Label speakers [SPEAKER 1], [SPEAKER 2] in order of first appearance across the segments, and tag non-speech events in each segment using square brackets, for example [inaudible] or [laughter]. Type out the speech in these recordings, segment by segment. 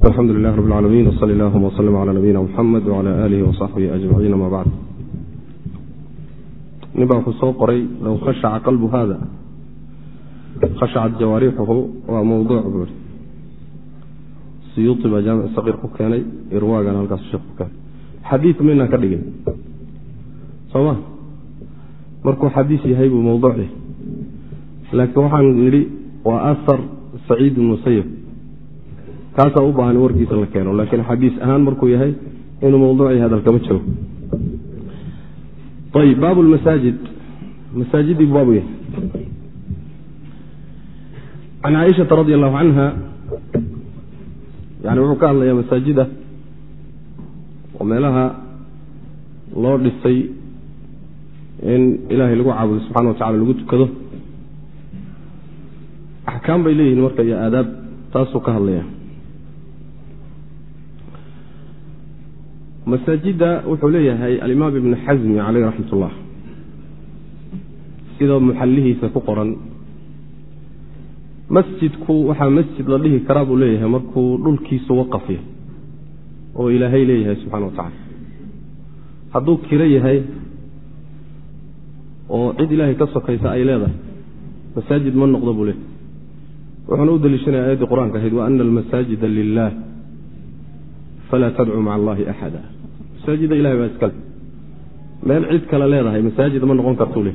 [SPEAKER 1] alxamdu lilah rab اlcaalamiin wsali allahuma wslm cala nabiyina muxamed wcala aalihi wasaxbihi ajmaciin ama bacd nin baa wuxuu soo qoray low khashaca qalbu hada khashacat jawaarixuhu waa mawduuc buu i siyuuti baa jaamic saqiir ku keenay irwaagana halkaas sheekh ku keenay. Xadiid maynaan ka dhigin. Soo ma? Markuu xadiis yahay buu mawduuc yahay. Laakiin waxaan nidhi waa ahar saciid bn musayib kaasaa u baahan warkiisa la keeno laakiin xadiis ahaan markuu yahay inuu mawduuc yahay hadalkama joogo ayb baabu lmasaajid masaajidii baabu yahay. Can caaishata radi allahu canha yani wuxuu ka hadlayaa masaajida oo meelaha loo dhisay in ilaahay lagu caabudo subxana wa tacala lagu tukado. Axkaam bay leeyihiin marka iyo aadaab taasuu ka hadlaya masaajidda wuxuu leeyahay alimaam ibnu xasmi caleyh raxmat ullah sida muxallihiisa ku qoran. Masjidku waxaa masjid la dhihi karaa buu leeyahay markuu dhulkiisu waqafya oo ilaahay leeyahay subxana wa tacala hadduu kiro yahay oo cid ilaahay ka sokaysa ay leedahay masaajid ma noqdo buu leeyahay. Wuxuuna u deliishanaya ayaddii qur'aanka ahayd wa ana almasaajida lilah falaa tadcuu maca allahi axada masaajida ilahay baa iskale meel cid kale leedahay masaajid ma noqon kartuu le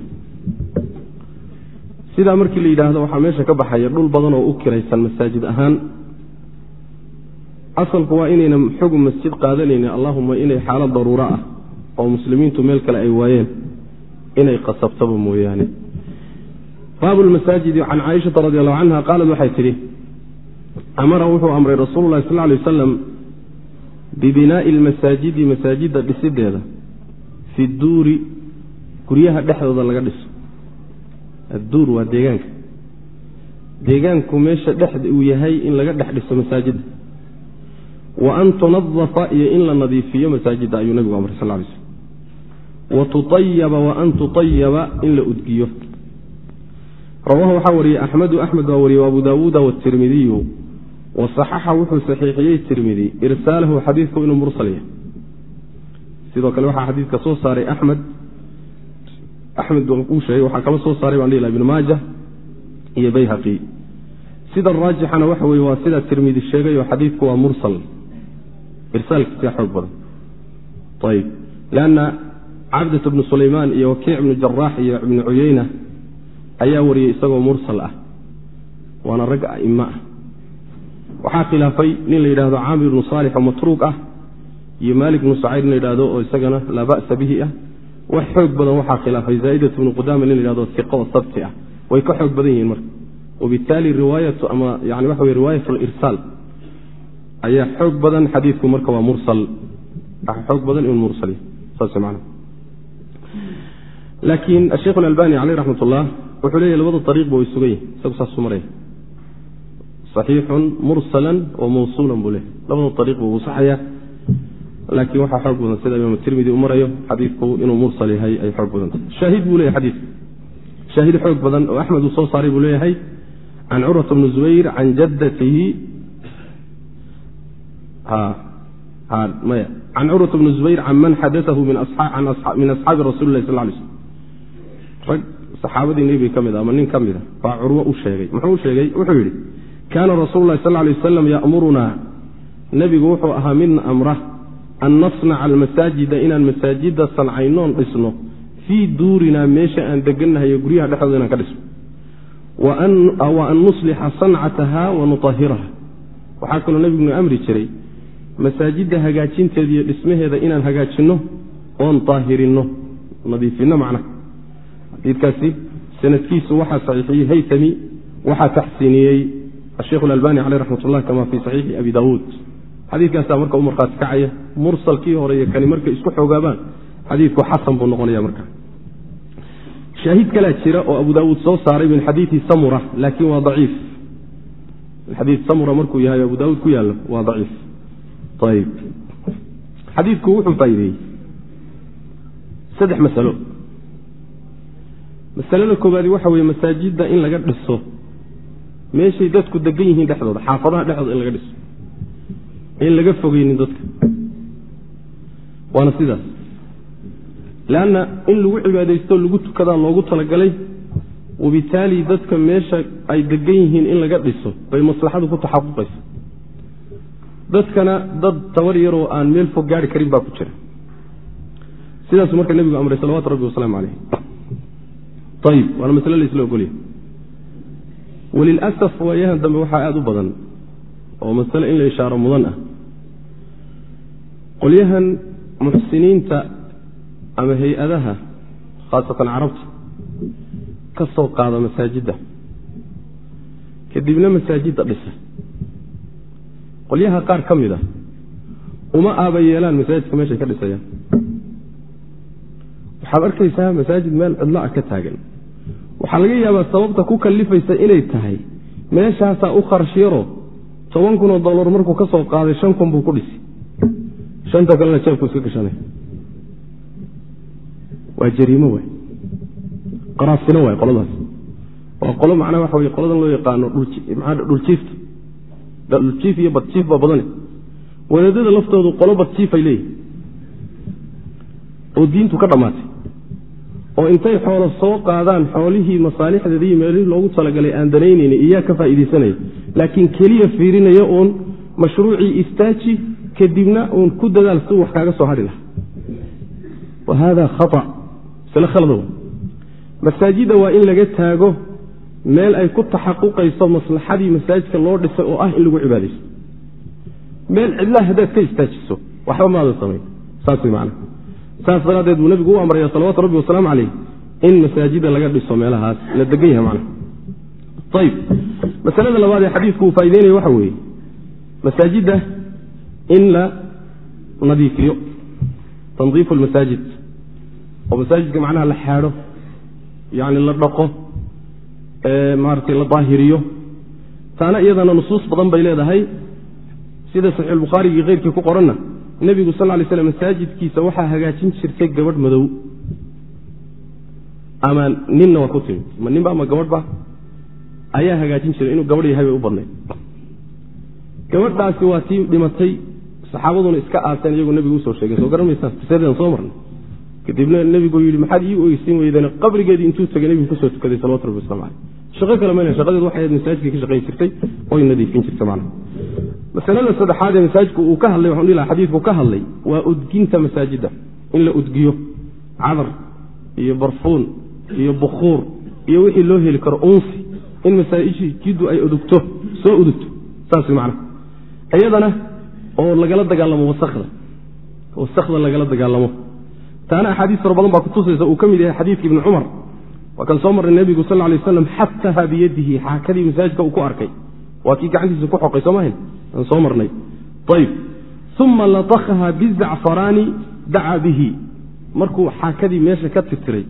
[SPEAKER 1] sidaa markii la yidhaahdo waxaa meesha ka baxaya dhul badan oo u kiraysan masaajid ahaan. Asalku waa inayna xugum masjid qaadanaynin allahuma inay xaalad daruuro ah oo muslimiintu meel kale ay waayeen inay qasabtaba mooyaane. Baabu lmasaajidi can caaishata radi allahu canha qaalad waxay tidhi amara wuxuu amray rasuulu lahi sal lay wasalam bibinaa'i almasaajidi masaajidda dhisideeda fi duuri guryaha dhexdooda laga dhiso. Adduur waa deegaanka. Deegaanku meesha dhexda uu yahay in laga dhex dhiso masaajidda. Wa an tunadafa iyo in la nadiifiyo masaajidda ayuu nabigu amray sal lay slm wa tutayaba wa an tutayaba in la udgiyo. Rawahu waxaa wariyey axmedu axmed baa wariyey abu daawuuda watirmidiyu wasaxaxa wuxuu saxiixiyey tirmidi irsaalahu xadiidku inuu mursal yahay sidoo kale waxaa xadiidka soo saaray axmed. Axmed uu sheegay waxaa kala soo saaray baan dhihi ibnu maaja iyo bayhaqi. Sida raajixana waxa weye waa sida tirmidi sheegay oo xadiidku waa mursal. Irsaalkiisa xoog badan. Ayb lanna cabdat bnu sulaymaan iyo wakiic ibnu jaraax iyo ibnu cuyeyna ayaa wariyey isagoo mursal ah. Waana rag aimo ah waxaa khilaafay nin la yidhahdo caamir ibnu saalix oo matruuq ah iyo maalik ibnu sacayr in la yidhahdo oo isagana laa ba'sa bihi ah. Wax xoog badan waxaa khilaafay zaa'idat ibnu qudaama nin la yhahdo iqo oo sabti ah. Way ka xoog badan yihiin marka. Wabittaali riwaayatu ama yani waxa weye riwaayat alirsaal ayaa xoog badan xadiidku marka waa mursal. Xoog badan inuu mursal saas macna laakiin asheikh alalbani caleyh raxmat ullah wuxuu leeyahy labada ariiqba way sugan yihiin isagu saasuu maraya saxiixun mursalan wa mawsuulan buu leeyahy labada ariiqba wuu saxaya laakiin waxaa xoog badan sida imaam tirmidi u marayo xadiidku inuu mursal yahay ay xoog badanta shaahid buu leyahy xadiidku. Shaahid xoog badan oo axmed uu soo saaray buu leeyahay. Can curwata bni zubayr can jaddatihi maya. Can curwata bni zubayr can man xadaahu min asxaabi rasuli lah sal lay slm rag saxaabadii nebiga ka mid a ama nin ka mid a baa curwo u sheegay. Muxuu u sheegay? Wuxuu yidhi kaana rasuulu lahi sal lay wasalam ya'murunaa nebigu wuxuu ahaa midna amra an nasnaca almasaajida inaan masaajida sancaynoon dhisno fii duurinaa meesha aan degannahayo guryaha dhexdooda inaan ka dhisno. Wa an nuslixa sancataha wa nutahiraha waxaa kaloo nebiguna amri jiray masaajidda hagaajinteeda iyo dhismaheeda inaan hagaajinno oon daahirinno nadiifinno macnaha xadiidkaasi sanadkiisu waxaa saxiixiyey haytami waxaa taxsiiniyey asheikhu alalbani caleyh raxmat ullah kama fii saxiixi abi daawuud xadiidkaasaa marka u markhaati kacaya mursalkii hore iyo kani markay isku xoogaabaan xadiidku xasan buu noqonaya marka shaahid kalaa jira oo abu daawuud soo saaray min xadiidi samura laakiin waa daciif xadiid samura markuu yahay abu daawuud ku yaallo waa daciif ayb xadiidku wuxuu faa'ideeyey saddex masalo masalada koobaadi waxa weeye masaajidda in laga dhiso meeshay dadku degan yihiin dhexdooda xaafadaha dhexdooda in laga dhiso. In laga fogeynin dadka. Waana sidaas. Leanna in lagu cibaadaysto lagu tukadaa loogu talagalay wabitaali dadka meesha ay degan yihiin in laga dhiso bay maslaxadu ku taxaquqaysa dadkana dad tabar yaroo aan meel fog gaari karin baa ku jira. Sidaasuu marka nebigu amray salawatu rabbi wasalaamu caleyh ayib waana masle laisla ogolya walilasaf waayahan dambe waxaa aada u badan oo masale in la ishaaro mudan ah qolyahan muxsiniinta ama hay'adaha khaasatan carabta ka soo qaada masaajidda kadibna masaajidda dhisa qolyaha qaar ka mid a uma aaba yeelaan masaajidka meeshay ka dhisayaan waxaad arkaysaa masaajid meel cidlo ah ka taagan waxaa laga yaabaa sababta ku kallifaysa inay tahay meeshaasaa u kharash yaro toban kunoo dollar markuu ka soo qaaday shan kun buu ku dhisi. Shanta kalena jeebku iska gashanay. Waa jariimo waay. Qaraafsino waay qoladaas. Waa qolo macnaa waxa wey qoladan loo yaqaano dhuljiifta dhuljiif iyo badjiif baa badane wadaadada laftoodu qolo badjiifay leeyihiin oo diintu ka dhammaatay oo intay xoolo soo qaadaan xoolihii masaalixdeeda meelihii loogu talagalay aan danaynayna iyaa ka faa'iidaysanaya laakiin keliya fiirinaya uun mashruucii istaaji kadibna uun ku dadaal si wax kaaga soo hadhi laha wa haada khaa masle khalada masaajidda waa in laga taago meel ay ku taxaquqayso maslaxadii masaajidka loo dhisay oo ah in lagu cibaadaysto. Meel cidlaha haddaad ka istaajiso waxba maadan samayn. Saas way saas daraaddeed buu nebigu u amraya salawatu rabbi wasalaamu caleyh in masaajida laga dhiso meelahaas la degan yahay macna. Ayib masalada labaad ee xadiidku uu faa'ideynaya waxa weeye masaajidda in la nadiifiyo tandiifu almasaajid oo masaajidka macnaha la xaadho yacni la dhaqo maaratay la daahiriyo taana iyadana nusuus badan bay leedahay sida saxiixulbukhaarigii keyrkii ku qoranna nebigu sal ly slam masaajidkiisa waxaa hagaajin jirtay gabadh madow. Ama ninna waa ku timid. Ma ninba ama gabadhba ayaa hagaajin jiray inuu gabadh yahay bay u badnayd. Gabadhaasi waa tii dhimatay. Saxaabaduna iska aaseen iyagoo nebigu u soo sheegay. Soo garan qisadeedan soo marnay. Kadibna nebigu yidhi maxaad ii oysiin weydeen qabrigeedii intuu tagay nebigu ku soo tukaday salawatu rabbi waslamu caleyh shaqo kale mayna shaqadeed waxay ahayd masaajidkay ka shaqayn jirtay oy nadiifin jirtay macnaha masalada saddexaad ee masaajidku uu ka hadlay waxaan dhihi laha xadiidku ka hadlay waa udginta masaajidda. In la udgiyo cadar iyo barfuun iyo bukhuur iyo wixii loo heli karo unsi in masaajiddu ay udugto soo udugto saas macnaha iyadana oo lagala dagaalamo wasakda wasakda lagala dagaalamo. Taana axaadiis fara badan baa kutusaysa uu ka mid yahay xadiidka ibni cumar waa kan soo marray nebigu sal lay aslam xataha biyadihi xaakadii masaajidka uu ku arkay. Waa kii gacantiisa ku xoqay soomaahan aan soo marnay. Ayb uma latakaha bizacfaraani dacaa bihi. Markuu xaakadii meesha ka tirtiray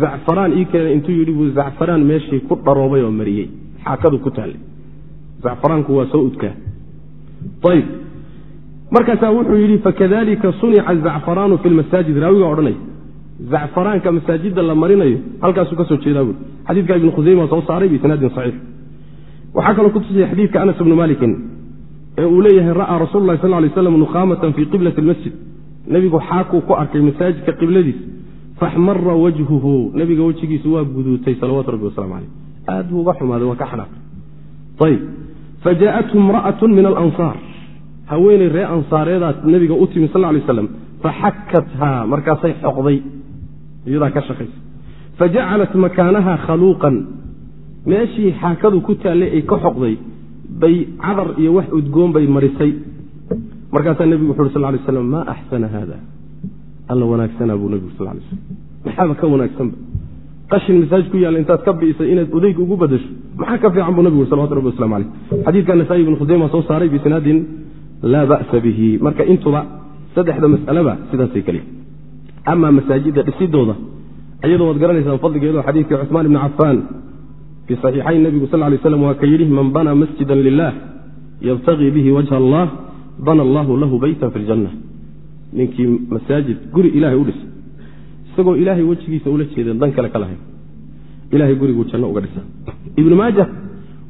[SPEAKER 1] zacfaraan ii keena intuu yidhi buu zacfaraan meeshii ku dharoobay oo mariyey xaakadu ku taallay. Zacfaraanku waa soo udkaa. Ayb markaasaa wuxuu yidhi fakadalika sunica zacfaraanu fi lmasaajid raawiga odhanaya zacfaraanka masaajidda la marinayo halkaasuu ka soo jeedaa buui xadiidka ibnu khuseyma soo saaray biisnaadin saxiix. Waxaa kaloo kutusaya xadiidka anas ibnu malikin ee uu leeyahay ra'aa rasuulu lahi sal lay slam nukhaamatan fii qiblati lmasjid nebigu xaakuu ku arkay masaajidka qibladiis. Faxmara wajhuhu. Nebiga wejigiisu waa guduutay salawatu rabbi waslamu caleyh aad buu uga xumaaday waa ka xanaaqay ayb fajaءathu imra'atu min alansaar. Haweeney ree ansaareedaas nebiga u timi sal lay slam faxakathaa markaasay xoqday iyadaa ka shaqaysa fajacalat makaanaha khaluuqan. Meeshii xaakadu ku taallay ay ka xoqday bay cadar iyo wax udgoon bay marisay. Markaasaa nebigu wuxu uhi sal lay slam maa axsana haada alla wanaagsanaa buu nebigu sal lay slam maxaaba ka wanaagsanba qashin masaajid ku yaalla intaad ka bi'isay inaad odayga ugu badasho. Maxaa ka fiican? buu nebigu uri salawatu rabbi waslamu caleyh xadiidka nasaai ibnu khuseyma soo saaray biisnaadin laa ba'sa bihi. Marka intuba saddexda mas'alaba sidaasay keliya amaa masaajidda dhisidooda ayadoo waad garanaysaan fadligeedo xadiidkii cuثmaan ibni cafaan fii saxiixayn nebigu sal lay slam waa ka yidhi man bana masjida lilah yabtagii bihi wajha allah bana allahu lahu beytan fi ljanna ninkii masaajid guri ilahay u dhisay isagoo ilaahay wejigiisa ula jeedeen dan kale ka lahayn ilahay guriguu janno uga dhisa ibnu maaja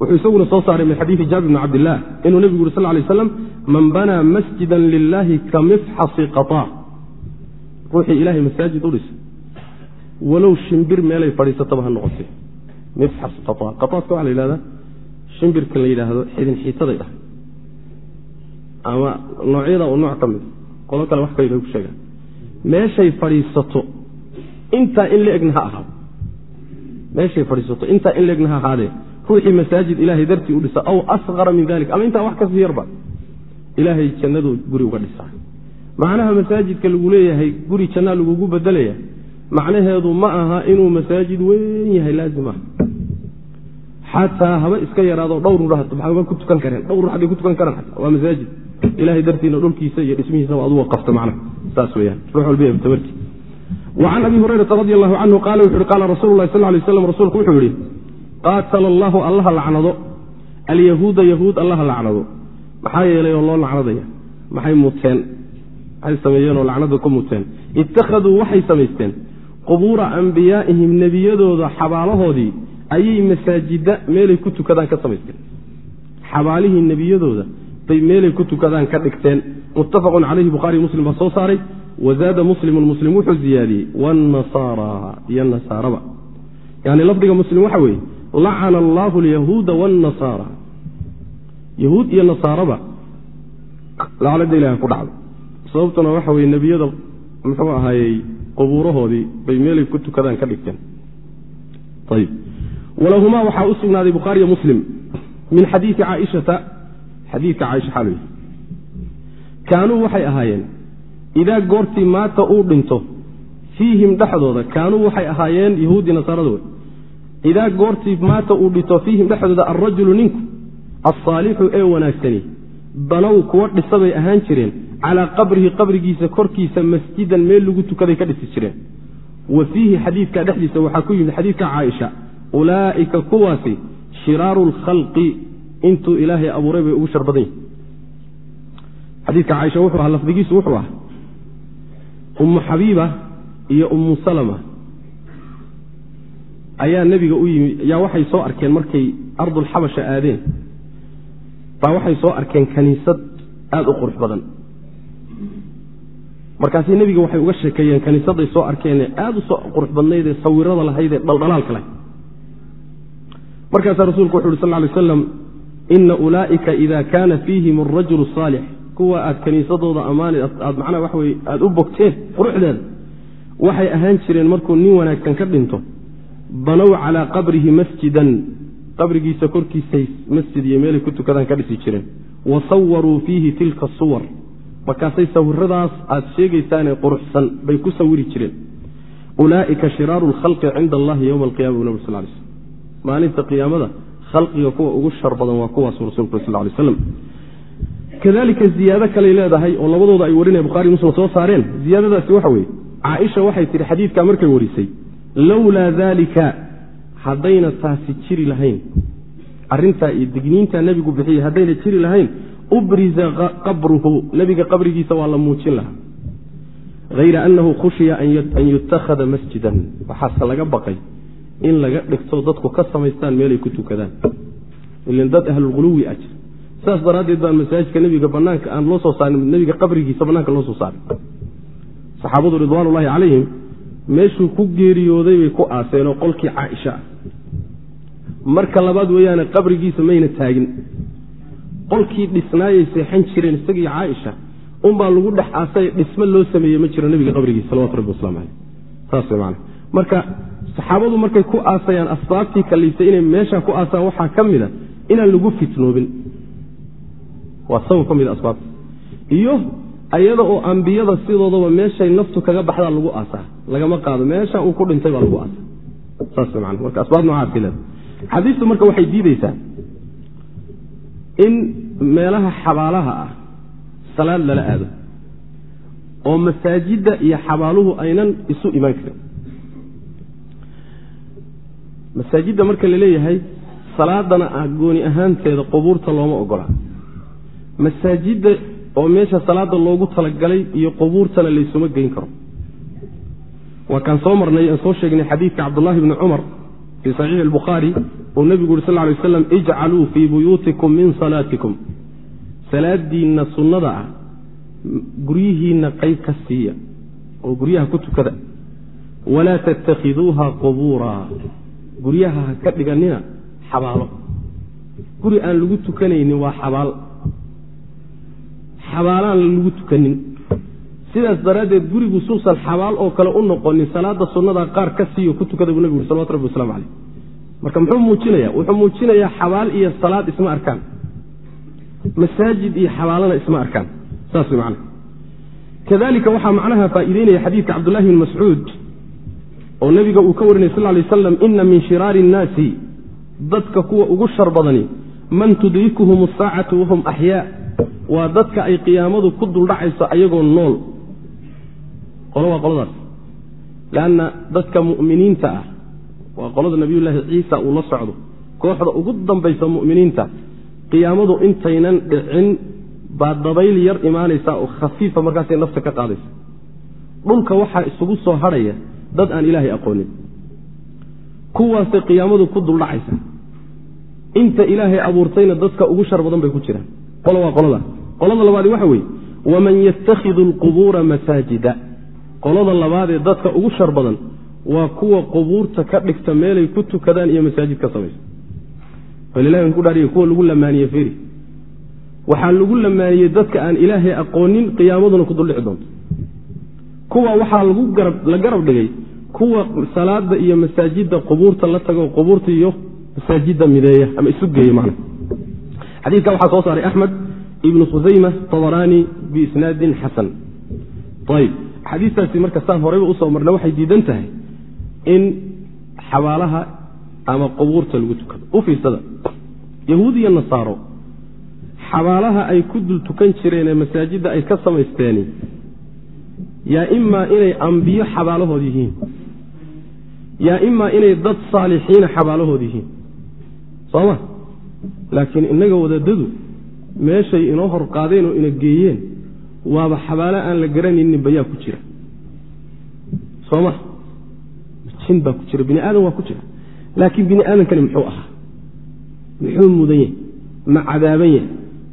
[SPEAKER 1] wuxuu isaguna soo saaray min xadiidi jaabir bni cabdillaah inuu nebigu yuri sal lay aslam man banaa masjidan lilahi ka mifxasi qataa ruuxii ilahay masaajid u dhisa walow shimbir meelay fadhiisataba ha noqotay mifxas qataa qataadka waxaa la yidhahdaa shimbirka la yidhaahdo xidin xiitaday dhah ama noocyada u nooc ka mid qolo kale wax kale ku sheegaan. Meeshay fadhiisato intaa in la egna ha ahaado. Meeshay fadhiisato intaa in la egna ha ahaadee. Ruuxii masaajid ilaahay dartii u dhisa aw asqara min dalik ama intaa wax ka sii yarba. Ilaahay jannadu guri uga dhisaa macnaha masaajidka lagu leeyahay guri jannaa lagugu bedelaya macnaheedu ma aha inuu masaajid weyn yahay laazim ah. Xataa haba iska yaraado dhowr ruuxba ku tukan kareen? Dhowr ruux hadday ku tukan karaan xataa waa masaajid. Ilahay dartiina dhulkiisa iyo dhismihiisaba adu waqafta macnaha. Saas weyaan ruux walba tabarti. Wacan abi hurayrata radi allahu canhu qaala wuxu uhi qaala rasuulu sal lay slam rasuulku wuxuu yihi qaatala allahu allaha lacnado alyahuuda yahuud allaha lacnado. Maxaa yeelay oo loo lacnadaya? Maxay muteen maxay sameeyeenoo lacnada ku muteen. Ittakhaduu waxay samaysteen. Qubuura ambiyaaihim nebiyadooda xabaalahoodii ayay masaajida meelay ku tukadaan ka samaysteen. Xabaalihii nebiyadooda bay meelay ku tukadaan ka dhigteen. Muttafaqun calayhi bukhaari muslim baa soo saaray wazaada muslimun muslim wuxuu ziyaadiyey. Wnasaara iyo nasaaraba. Yani lafdiga muslim waxa weeye lacana allaahu alyahuuda wاnnasaara yahuud iyo nasaaraba lacnada ilaah ku dhacday sababtuna waxa weye nebiyada muxuu ahaayey qubuurahoodii bay meelay ku tukadaan ka dhigteen. Walahumaa waxaa u sugnaaday bukhaariyo muslim min xadiii caaishata xadiidka caaisha xaal kaanuu waxay ahaayeen idaa goortii maata uu dhinto fiihim dhexdooda kaanuu waxay ahaayeen yahuudi nasaarada wey idaa goortii maata uu dhinto fiihim dhexdooda alrajulu ninku alsaalixu ee wanaagsani banow kuwa dhisabay ahaan jireen calaa qabrihi qabrigiisa korkiisa masjidan meel lagu tukaday ka dhisi jireen. wa fiihi xadiidka dhexdiisa waxaa ku yimid xadiidka caaisha. ulaa'ika kuwaasi shiraaru lkhalqi intuu ilaahay abuuray bay ugu shar badan yihiin xadiidka caaisha wuxuu ahaa lafdigiisu wuxuu ahaa ummu xabiiba iyo ummu salama ayaa nebiga u yimi ayaa waxay soo arkeen markay ardulxabasha aadeen. Baa waxay soo arkeen kaniisad aada u qurux badan markaasi nebiga waxay uga sheekeeyeen kaniisadday soo arkeenee aada u soo qurux badnayd ee sawirada lahayd ee dhaldhalaalka lahayd. Markaasaa rasuulku wuxu uhi sal ly aslam ina ulaa'ika ida kaana fiihim arajulu saalix. Kuwa aad kaniisadooda ammaani aad macnaha waxa weye aada u bogteen quruxdeeda waxay ahaan jireen markuu nin wanaagsan ka dhinto banow calaa qabrihi masjidan. Qabrigiisa korkiisay masjid iyo meelay ku tukadaan ka dhisi jireen. Wa sawaruu fiihi tilka suwar markaasay sawiradaas aad sheegaysaanee quruxsan bay ku sawiri jireen. Ulaa'ika shiraaru lkhalqi cinda allahi yowma alqiyama bu nabg sal lay slm maalinta qiyaamada khalqiga kuwa ugu shar badan waa kuwaas rasulku sal lay slam kadalika ziyaado kaley leedahay oo labadooda ay warinaya bukhari muslim soo saareen. Ziyaadadaasi waxa weeye caaisha waxay tihi xadiidkaa markay warisay lowlaa daalika haddayna taasi jiri lahayn. Arrintaa iyo digniintaa nebigu bixiyey haddayna jiri lahayn ubriza qabruhu nebiga qabrigiisa waa la muujin lahaa. Hayra annahu khushiya an yutakhada masjidan. Waxaase laga baqay in laga dhigto dadku ka samaystaan meelay ku tukadaan. Ilan dad ahlulquluwi a jir saas daraaddeed baan masaajidka nebiga banaanka aan loo soo saarin nebiga qabrigiisa banaanka loo soo saarin. Saxaabadu ridwaanullaahi calayhim meeshuu ku geeriyooday bay ku aaseen oo qolkii caaisha ah. Marka labaad weeyaane qabrigiisa mayna taagin qolkii dhisnaayay seexan jireen isagii caaisha unbaa lagu dhex aasay dhismo loo sameeyey ma jiro nebiga qabrigiisa salawatu rabbi waslamu caleyh saas maana marka saxaabadu markay ku aasayaan asbaabtii kaliftay inay meeshaa ku aasaan waxaa ka mid a inaan lagu fitnoobin. Waa sabab ka mid asbaabta. Iyo ayada oo ambiyada sidoodaba meeshay naftu kaga baxdaa lagu aasaa. Lagama qaado meesha uu ku dhintay baa lagu aasa saas man marka asbaab noocaasi leeda xadiistu marka waxay diideysaa in meelaha xabaalaha ah salaad lala aado oo masaajidda iyo xabaaluhu aynan isu imaan karin. Masaajidda marka la leeyahay salaadana ah gooni ahaanteeda qubuurta looma ogola masaajidda oo meesha salaada loogu talagalay iyo qubuurtana laysuma geyn karo. Waa kaan soo marnay aan soo sheegnay xadiidka cabdullaahi bni cumar fii saxiixi albukhaari uu nebigu uri sal lay waslam ijcaluu fii buyuutikum min salaatikum. Salaadiinna sunnada ah guryihiinna qayb ka siiya oo guryaha ku tukada. Walaa tattakhiduuha qubuura. Guryaha ha ka dhiganina xabaalo. Guri aan lagu tukanaynin waa xabaal. Xabaalaan lagu tukanin. Sidaas daraaddeed gurigu suusan xabaal oo kale u noqonin salaada sunnada qaar ka siiyo ku tukada buu nebigu uri salawatu rabbi waslamu caleyh marka muxuu muujinaya wuxuu muujinayaa xabaal iyo salaad isma arkaan. Masaajid iyo xabaalana isma arkaan. Saas way macnaha. Kadalika waxaa macnaha faa'iideynaya xadiidka cabdullahi bn mascuud oo nebiga uu ka warinay sal lay waslam ina min shiraari innaasi dadka kuwa ugu shar badani man tudrikuhum asaacatu wahum axyaa waa dadka ay qiyaamadu ku duldhacayso ayagoo nool. Qolo waa qoladaas. Leanna dadka mu'miniinta ah waa qolada nabiyullaahi ciisa uu la socdo. Kooxda ugu dambaysa mu'miniinta qiyaamadu intaynan dhicin baa dabayl yar imaanaysa oo khafiifa markaasay nafta ka qaadaysa. Dhulka waxaa isugu soo hadhaya dad aan ilaahay aqoonin. Kuwaasay qiyaamadu ku duldhacaysa. Inta ilaahay abuurtayna dadka ugu shar badan bay ku jiraan. Qolo waa qolada. Qolada labaadi waxa weeye waman yatakhidu alqubuura masaajida. Qolada labaadee dadka ugu shar badan waa kuwa qubuurta ka dhigta meelay ku tukadaan iyo masaajid ka samaysa walilahi ku dhaariya kuwa lagu lamaaniye feri waxaa lagu lamaaniyey dadka aan ilaahay aqoonin qiyaamaduna ku duldhici doonto. Kuwa waxaa la garab dhigay kuwa salaada iyo masaajidda qubuurta la tago qubuurta iyo masaajidda mideeya ama isu geeya man xadiidka waxaa soo saaray axmed ibnu khusayma tabaraani biisnaadin xasan. Ayb axaadiistaasi marka saan horeyba u soo marna waxay diidan tahay in xabaalaha ama qubuurta lagu tukado. U fiirsada. Yahuud iyo nasaaro xabaalaha ay ku dul tukan jireen ee masaajidda ay ka samaysteeni yaa imaa inay ambiyo xabaalahood yihiin? Yaa imaa inay dad saalixiina xabaalahood yihiin? Sooma? Laakiin innaga wadaadadu meeshay inoo hor qaadeen oo ina geeyeen waaba xabaalo aan la garanaynin bayaa ku jira. Sooma jin baa ku jira bini aadan waa ku jira. Laakiin bini aadankani muxuu ahaa. Muxuu mudan yahy ma cadaaban yahy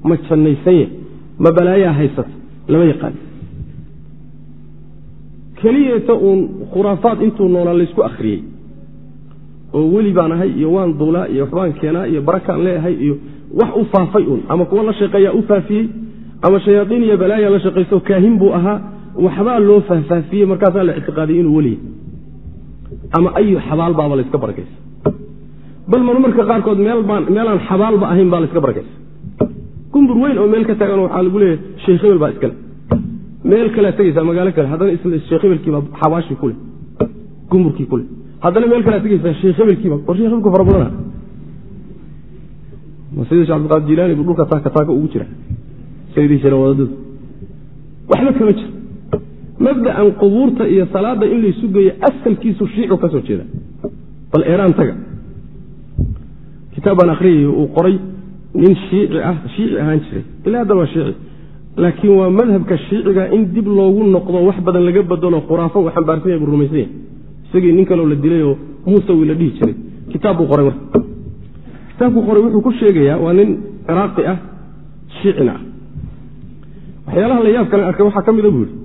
[SPEAKER 1] ma jannaysan yahy ma balaayaa haysata lama yaqaan. Keliyeeta uun khuraafaad intuu noolaa laysku akhriyey oo weli baan ahay iyo waan duulaa iyo waxbaan keenaa iyo barakaan leeahay iyo wax u faafay uun ama kuwa la shaqeeyaa u faafiyey ama shayaaiin iyo balaaya la shaqayso kaahin buu ahaa waxbaa loo faahfaafiyey markaasaa la ictiqaadiyey inuu weliya ama ayu xabaal baaba layska barakaysa bal marmarka qaarkood meelaan xabaalba ahayn baa layska barakaysa gumbur weyn oo meel ka taagan waxaa lagu leeyahay sheekh hebel baa iskale meel kalea tegaysaa magaalo kale haddana sheekh hebelkiiba xabaashii kule gumburkii kule haddana meel kalea tegaysaa sheekh hebelkiiba war shekh hebelku fara badana sida sheh abdiqaadir jilaani buu dhulka taaka taaka ugu jira. Sayidii jira wadadadu waxba kama jiro mabda'an qubuurta iyo salaada in laysu geeyo asalkiisu shiicu ka soo jeeda. Bal eeraan taga. Kitaab baan akhriyay uu qoray nin shiici ah shiici ahaan jiray. Ilaa haddan waa shiici. Laakiin waa madhabka shiiciga in dib loogu noqdo wax badan laga badalo khuraafo uu xambaarsan yahay buu rumaysan yahay isagii nin kaloo la dilayoo muusawi la dhihi jiray. Kitaab buu qoray marka. Kitaabkuu qoray wuxuu ku sheegayaa waa nin ciraaqi ah shiicina ah. Waxyaalaha la yaab kalen arkay waxaa ka mida buu yihi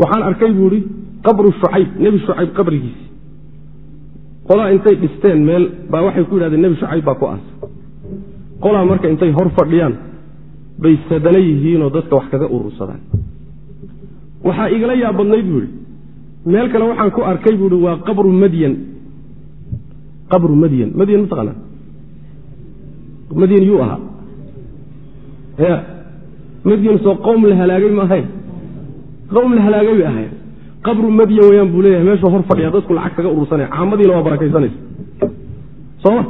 [SPEAKER 1] waxaan arkay buu ihi qabru shucayb nebi shucayb qabrigiisi qolaa intay dhisteen meel baa waxay ku yidhahdeen nebi shucayb baa ku aasa qolaa marka intay hor fadhiyaan bay sadana yihiinoo dadka wax kaga urursadaan. Waxaa igala yaab badnayd buu ihi meel kale waxaan ku arkay buu ihi waa qabru madyan. Qabru madyan. Madyan mataqaanaa madyan yuu ahaa. Ya madyan soo qowm la halaagay ma ahayn qowm la halaagay bay ahayn qabru madyan weyaan buu leeyahay meeshuu hor fadhiya dadku lacag kaga urursanaya caamadiina waa barakaysanaysa sooma.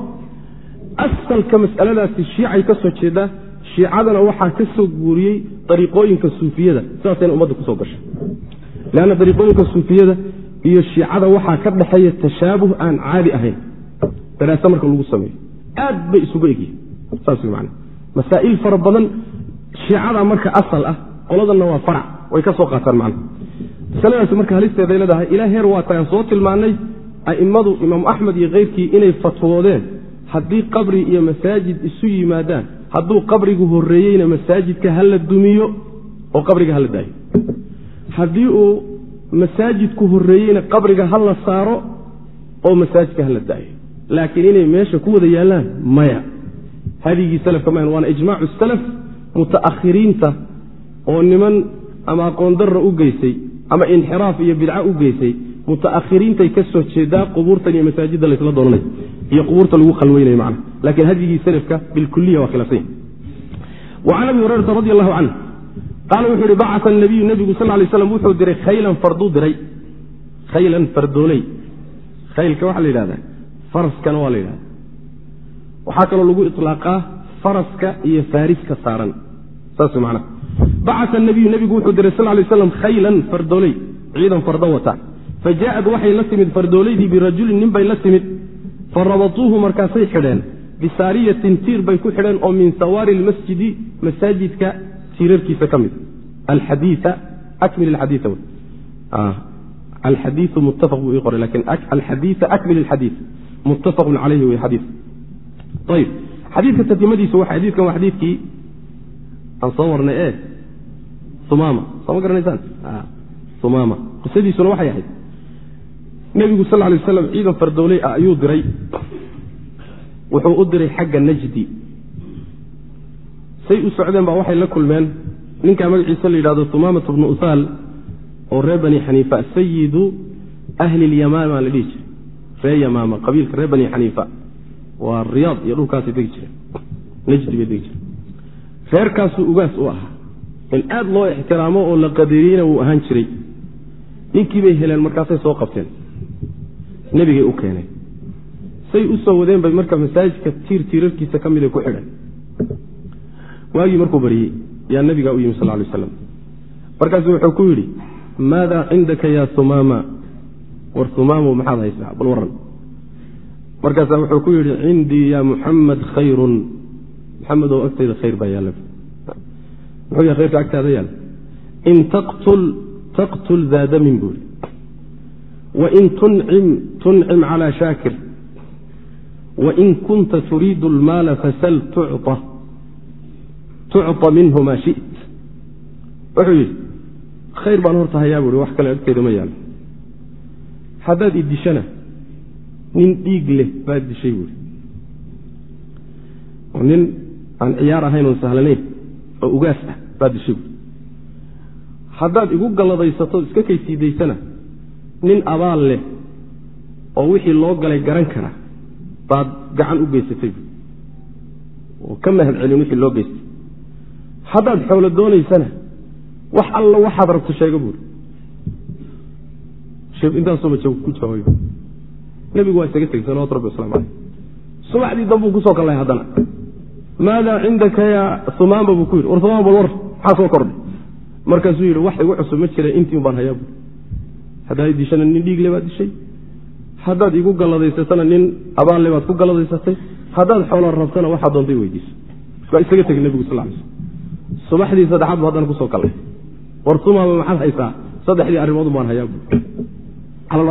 [SPEAKER 1] Asalka mas'aladaasi shiicay ka soo jeedaa shiicadana waxaa ka soo guuriyey dariiqooyinka suufiyada sidaasayna ummadda ku soo gashay. Leanna dariiqooyinka suufiyada iyo shiicada waxaa ka dhexeeya tashaabuh aan caadi ahayn. Daraase marka lagu sameeyo. Aad bay isugu egyihin saas wey macana masaa'il fara badan shiicada marka asal ah qoladanna waa farac way ka soo qaataan macna masaladaasi marka halisteeday leedahay ilaa heer waa tagaan soo tilmaannay a'immadu imaamu axmed iyo keyrkii inay fatwoodeen haddii qabri iyo masaajid isu yimaadaan hadduu qabrigu horreeyeyna masaajidka hala dumiyo oo qabriga hala daayo. Haddii uu masaajidku horreeyeyna qabriga ha la saaro oo masaajidka hala daayo. Laakiin inay meesha ku wada yaallaan maya. Hadigii salafka ma waana ijmaacu salaf muta'akhiriinta oo niman ama aqoon darra u geysay ama inxiraaf iyo bidca u geysay mutaakhiriintay ka soo jeedaa qubuurtan iyo masaajidda laysla doonanay iyo qubuurta lagu khalweynayo macna laakiin hadyigii salafka bilkuliya waa khilaafsan yahy an abi hurayrata radi allahu canh qaala wuxuu ihi bacaa nabiyu nebigu sal lay slam wuxuu diray khaylan farduu diray. Khaylan fardooley khaylka waxaa la yidhahdaa faraskana waa la yidhahda waxaa kaloo lagu ilaaqaa faraska iyo faariska saaran. Saas man bacaa nabiyu nebigu wuxuu diray sal lay slam khaylan fardooley ciidan fardo wata. Fa jaaءad waxay la timid fardoolaydii birajulin nin bay la timid. Fa rabatuuhu markaasay xidheen bisaariyatin tiir bay ku xidheen oo min sawaari lmasjidi masaajidka tiirarkiisa ka mid. Alxadiia aan soo marnay e umaama soo ma garanaysaan? Umaama qisadiisuna waxay ahayd nebigu sal lay waslam ciidan fardooley ah ayuu diray. Wuxuu u diray xagga najdi. Say u socdeen baa waxay la kulmeen ninkaa magaciisa la yidhahdo umaamat bnu usaal oo reer bani xaniifa sayidu ahli lyamaama la dhihi jiray. Ree yamaama qabiilka reer bani xaniifa. Waa riyaad iyo dhulkaasay degi jireen. Najdi bay degi jireen reerkaasuu ugaas u ahaa. In aad loo ixtiraamo oo la qadariyeyna wuu ahaan jiray. Ninkii bay heleen markaasay soo qabteen. Nebigay u keeneen. Say u soo wadeen bay marka masaajidka tiir tiirarkiisa ka miday ku xidhan. Waagii markuu baryey yaa nabigaa u yimi sal lay aslam markaasu wuxuu ku yidhi maada cindaka ya humaama war humaamo maxaad haysaa? Bal waran markaasaa wuxuu ku yidhi cindii ya muxamed khayrun maxamedow agtayda khayr baa yaalla muxuu yahay khayrka agtaada yaalla in taqtul taqtul daa damin buuri wain tuncim tuncim calى shaakir wain kunta turiidu اlmaala fasal tucطa tucطa minhu maa shit wuxuu yidhi khayr baan horta hayaa buui wax kale agteeda ma yaalo haddaad i dishana nin dhiig leh baad dishay buui oo nin aan ciyaar ahayn oon sahlanayn oo ugaas ah baad buui haddaad igu galladaysato iska kaysiidaysana nin abaal leh oo wixii loo galay garan kara baad gacan u geysatay. Oo ka mahad celin wixii loo geystay. Haddaad xoolo doonaysana wax alla waxaad rabto sheega buuri. Intaasuba ku jawaabay nebigu waa isaga salawatu rabbi waslamu caleyh subaxdii dambuu ku soo kallay haddana maadaa cindaka yaa humaamba buu ku yidhi war humaamba bal war maxaa soo kordhay markaasuu yidhi wax igu cusub ma jira intii un baan hayaa buuri haddaad dishana nin dhiigle baad dishay haddaad igu galladaysatana nin abaalle baad ku galladaysatay haddaad xoola rabtana waxaa doontay weydiiso waa isaga tegey nebigu sal lay subaxdii saddexaad bu haddana ku soo kallay war sumaaba maxaad haysaa saddexdii arrimood baan hayaa buuri calal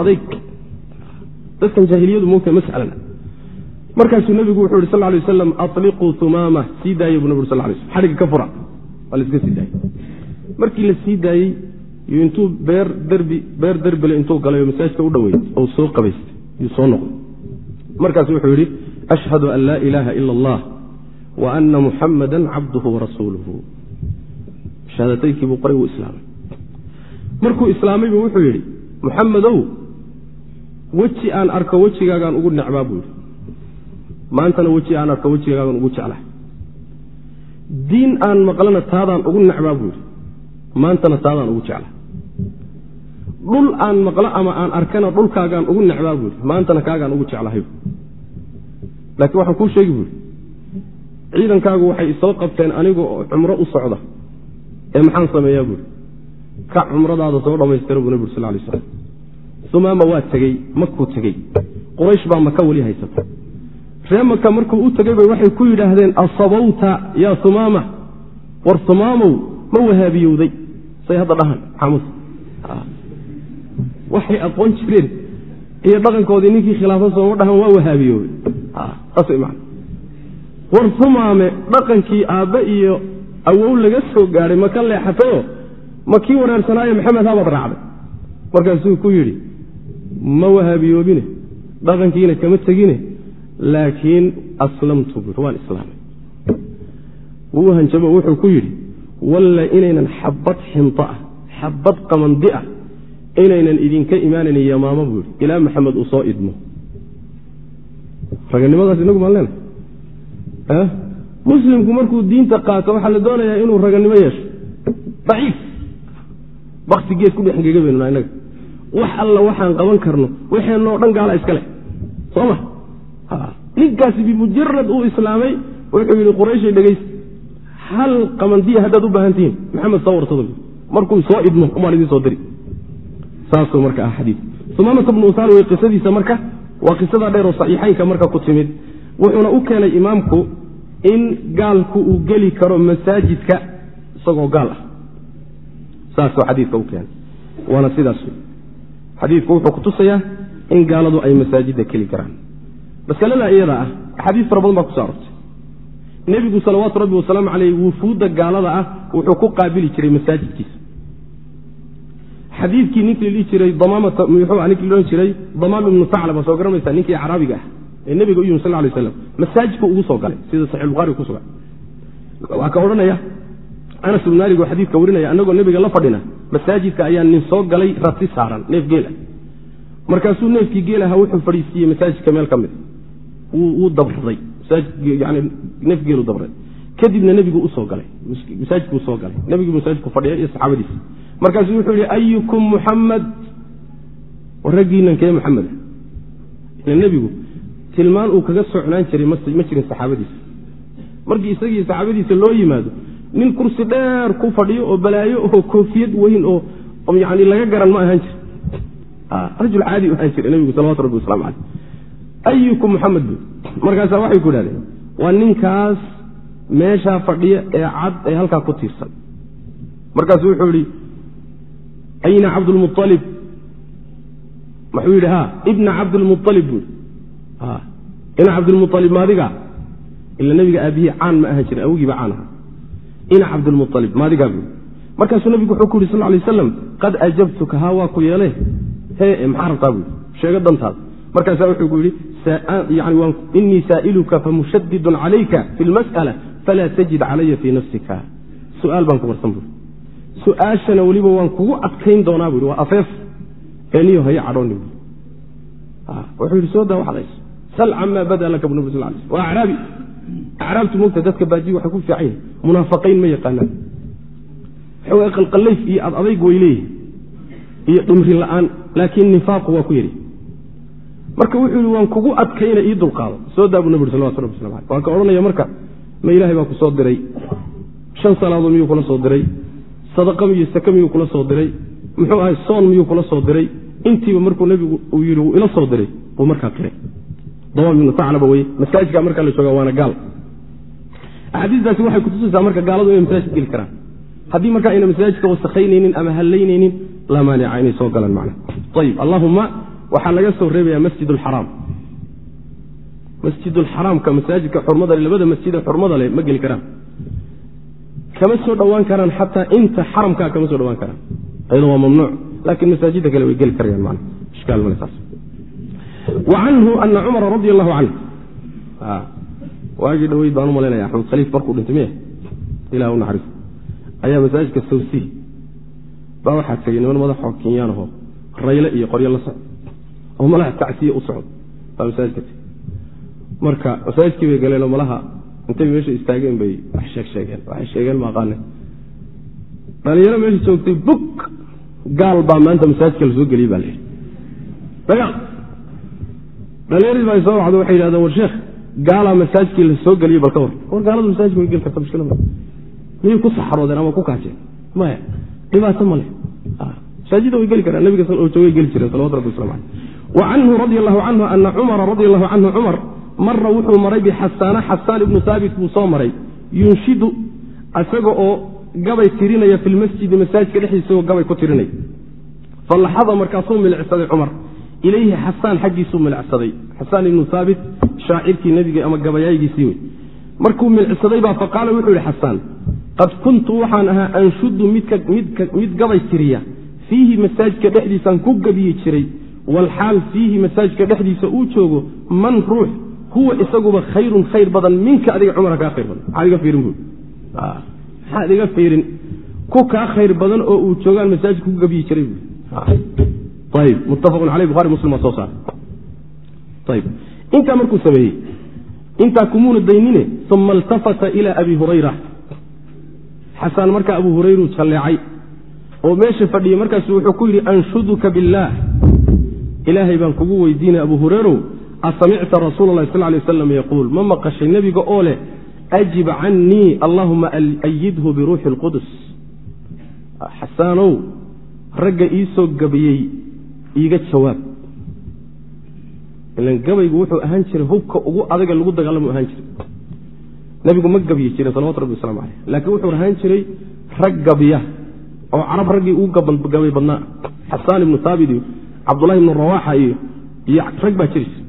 [SPEAKER 1] dadkan jaahiliyadu moogta ma sahlana markaasuu nebigu wuxuu yidhi sal lay wasalam aliquu humaama sii daaya buu nabig sal lay slm xadhigga ka fura. Waa la iska sii daayey markii la sii daayey iyo intuu beer derbi beer derbile intuu galay oo masaajidka u dhoweyd oo soo qabaystay yuu soo noqday. Markaasu wuxuu yidhi ashhadu an laa ilaaha ila allah wa ana muxamada cabduhu warasuuluhu shahaadataykii buu qoray wuu islaamay. Markuu islaamaybu wuxuu yidhi muxamedow weji aan arko wejigaagaan ugu necbaa buu yidhi maantana weji aan arko wejigaagaan ugu jeclaa diin aan maqlana taadaan ugu necbaa buu yidhi. Maantana taadaan ugu jeclaa dhul aan maqlo ama aan arkana dhulkaagaan ugu necbaa buu yidhi. Maantana kaagaan ugu jeclahay laakiin waxaan kuu sheegi buui ciidankaagu waxay isoo qabteen aniga oo cumro u socda ee maxaan sameeyaa buui ka cumradaada soo dhammaystira buu nabig ur sal lay slam sumaama waa tegey makuu tegey. Quraysh baa maka weli haysata ree maka markuu u tegey bay waxay ku yidhaahdeen asabawta yaa sumaama. War sumaamow ma wahaabiyowday. Say hadda dhahan xamus waxay aqoon jireen. Iyo dhaqankoodii ninkii khilaafan sooma dhahan waa wahaabiyowday. Saas man war sumaame dhaqankii aabbe iyo awow laga soo gaadhay ma ka leexatayo ma kii wareersanaaye maxamed habaad raacday? Markaasuu ku yidhi ma wahaabiyoobine dhaqankiina kama tegine laakiin aslamtu bui waan islaamay. Wuu hanjabo wuxuu ku yidhi walla inaynan xabad xinto ah xabad qamandi ah inaynan idinka imaanayn yamaamo buu yidhi ilaa maxamed uu soo idmo. Raganimadaas inagu maan leena. Muslimku markuu diinta qaato waxaa la doonayaa inuu raganimo yeesho. Daciif. Bakti gees ku dhexgega baynuna inaga. Wax alla waxaan qaban karno waxeenoo dhan gaala iska leh. Soo ma ninkaasi bimujarad uu islaamay wuxuu yidhi qurayshay dhegaysta hal qamandiya haddaad u baahan tihiin maxamed soo warsada markuu soo idmo umaan idin soo diri. Saasuu marka ah xadiid sumaamata bnu usaan wey qisadiisa marka waa qisada dheer oo saxiixaynka marka ku timid. Wuxuuna u keenay imaamku in gaalku uu geli karo masaajidka isagoo gaal ah. Saasuu xadiidka u keenay. Waana sidaas. Xadiidku wuxuu kutusayaa in gaaladu ay masaajidda geli karaan masalada iyada ah axaadiis fara badan baa kuso arortay. Nebigu salawaatu rabbi wasalaamu caleyh wufuudda gaalada ah wuxuu ku qaabili jiray masaajidkiisa. Xadiidkii ninkii dhihi jiray ninkii odhan jiray damaam ibnu saclaba soo garanaysa ninkii acraabiga ah ee nebiga u yimi sal lay slam masaajidku ugu soo galay sida saxix buhari ku sugan waa ka odhanaya anas ibnu maalig oo xadiidka warinaya annagoo nebiga la fadhina masaajidka ayaa nin soo galay rati saaran neef geela markaasuu neefkii geelaha wuxuu fadhiisiiyey masaajidka meel ka mid wuu dabraday neef geelu dabray. Kadibna nebigu u soo galay. Masaajidku u soo galay. Nebigu masaajidku fadhiya iyo saxaabadiisa. Markaasuu wuxuu yihi ayukum muxamed raggiinan kee ila nebigu tilmaan uu kaga socnaan jiray ma jirin saxaabadiisa. Markii isagii saxaabadiisa loo yimaado nin kursi dheer ku fadhiyo oo balaayo oo koofiyad weyn oo yani laga garan ma ahaan jir. Rajul caadi ahaan jira nebigu salawatu rabbi waslamu caleyh ayukum muxamed bu markaasaa waxay ku idhahdeen waa ninkaas meeshaa fadhiya ee cad ee halkaa ku tiirsan. Markaasuu wuxuu yihi ayna cabdulmualib muxuu yidhi ha ibna cabdilmualib buu ina cabdilmualib maadiga ila nebiga aabihii caan ma ahan jirin awgiiba caan aha. Ina cabdilmualib maadigaa buu markaasuu nebigu wuxuu ku yidhi sal lay aslam qad ajabtuka ha waa ku yeele hee maxaa rabtaa? buu sheego dantaada markaasaa wuxuu ku yidhi inii saa'iluka famushadidun calayka fi lmas'ala falaa tajid calaya fii nafsika. Su'aal baan ku barsan bui. Su'aashana weliba waan kugu adkayn doonaa bui waa afeef. Eeniyo haya cadhooni bui. Wuxuu yidhi soo daa waxad hayso sal camaa bada laka bu nabi sal lay waa acraabi acraabtu mogta dadka baajiyi waxay ku fiican yihiin munaafaqiyn ma yaqaanaan. Xoogaa qalqallayf iyo ad adayg way leeyihiin iyo dhimri la'aan laakiin nifaaqu waa ku yidhi marka wuxuu yihi waan kugu adkayna ii dulqaado. Soo daa buu nabi salawatu rabbi waslam aleh waan ka odhanaya marka ma ilaahay baa ku soo diray. Shan salaadood miyuu kula soo diray? Sadaqa miyo sake miyuu kula soo diray? Muxuu ahay soon miyuu kula soo diray? Intiiba markuu nebigu uu yidhi wuu ila soo diray. Buu markaa qiray. Damaam ibnu saclaba weye masaajidka markaa la jooga waana gaal. Axaadiistaasi waxay kutusaysaa marka gaaladu inay masaajid geli karaan. Haddii markaa ayna masaajidka wasakhaynaynin ama hallaynaynin laa maanica inay soo galaan macna. Ayib allahuma waxaa laga soo reebaya masjid alxaraam masjidulxaraamka masaajidka xurmada le labada masjide xurmada leh ma geli karaan. Kama soo dhowaan karaan xataa inta xaramkaa kama soo dhowaan karaan. Ayado waa mamnuuc laakiin masaajidda kale way geli karayaan man ishkaal male saas. Canhu ana cumara radi allahu canh waagii dhaweyd baan u axmed khaliif markuu dhintay miya? Ilah u naxariis. Ayaa masaajidka sawsi baa waxaa tegay niman madaxoo kenyaanaho rayle iyo qoryo la socd oo malaha tacsiye u socdo baa masaajidka tegey marka masaajidkii bay galeenoo malaha intay meesha istaageen bay wax sheeg sheegeen waxay sheegeen maaqaane dhalinyaro meesha joogtay bug gaal baa maanta masaajidka la soo geliyey baa layihi dagaal dhalinyaradii baa soo wacdo waxay yidhahdeen war sheekh gaalaa masaajidkii la soo geliyey bal ka war. War gaaladu masaajidka way geli karta mushkila ma. Miyay ku saxroodeen ama ku kaajeen? Maya dhibaato ma leh. Masaajidda way geli karaan nabiga oo joogay geli jireen salawatu rabbi waslamu caleyh canhu radi allahu canhu ana cumara radi allahu canhu cumar mara wuxuu maray bixasaana xasaan ibnu haabit buu soo maray yunshidu isaga oo gabay tirinaya fi lmasjidi masaajidka dhexdiisa isagoo gabay ku tirinaya falaxada markaasuu milicsaday cumar ilayhi xasaan xaggiisuu milicsaday xasaan ibnu haabit shaacirkii nebiga ama gabayaygiisii wey markuu milcsaday baa faqaala wuxuu yihi xasaan qad kuntu waxaan ahaa anshudu mid gabay tiriya fiihi masaajidka dhexdiisaan ku gabiyi jiray walxaal fiihi masaajidka dhexdiisa uu joogo man ruux huwa isaguba khayrun khayr badan minka adiga cumara kaa khayr badan. Maxaad iga fiirin buui maxaad iga fiirin? Ku kaa khayr badan oo uu joogaan masaajidka ku gabiyi jiray buui ayb muttafaqun caleyh buhari muslim soo saar. Ayb intaa markuu sameeyey intaa kumuuna daynine uma iltafata ila abi hurayra. Xasaan markaa abu hurayruu jalleecay oo meesha fadhiyey markaasu wuxuu ku yidhi anshuduka billaah ilaahay baan kugu weydiinay abu hureyrow asamicta rasuula allahi sal lay aslam yaquul. Ma maqashay nebiga oo leh ajib cannii allahuma ayidhu biruuxi alqudus xasaanow ragga iisoo gabayey iiga jawaab. Ilan gabaygu wuxuu ahaan jiray hubka ugu adaga lagu dagaalamo ahaan jiray. Nebigu ma gabyi jirin salawatu rabbi waslamu caleyh laakiin wuxuu ahaan jiray rag gabya oo carab raggii ugu gabay badnaa. Xasaan ibnu haabit cabdulahi ibnu rawaxa iyo iyo rag baa jiri jira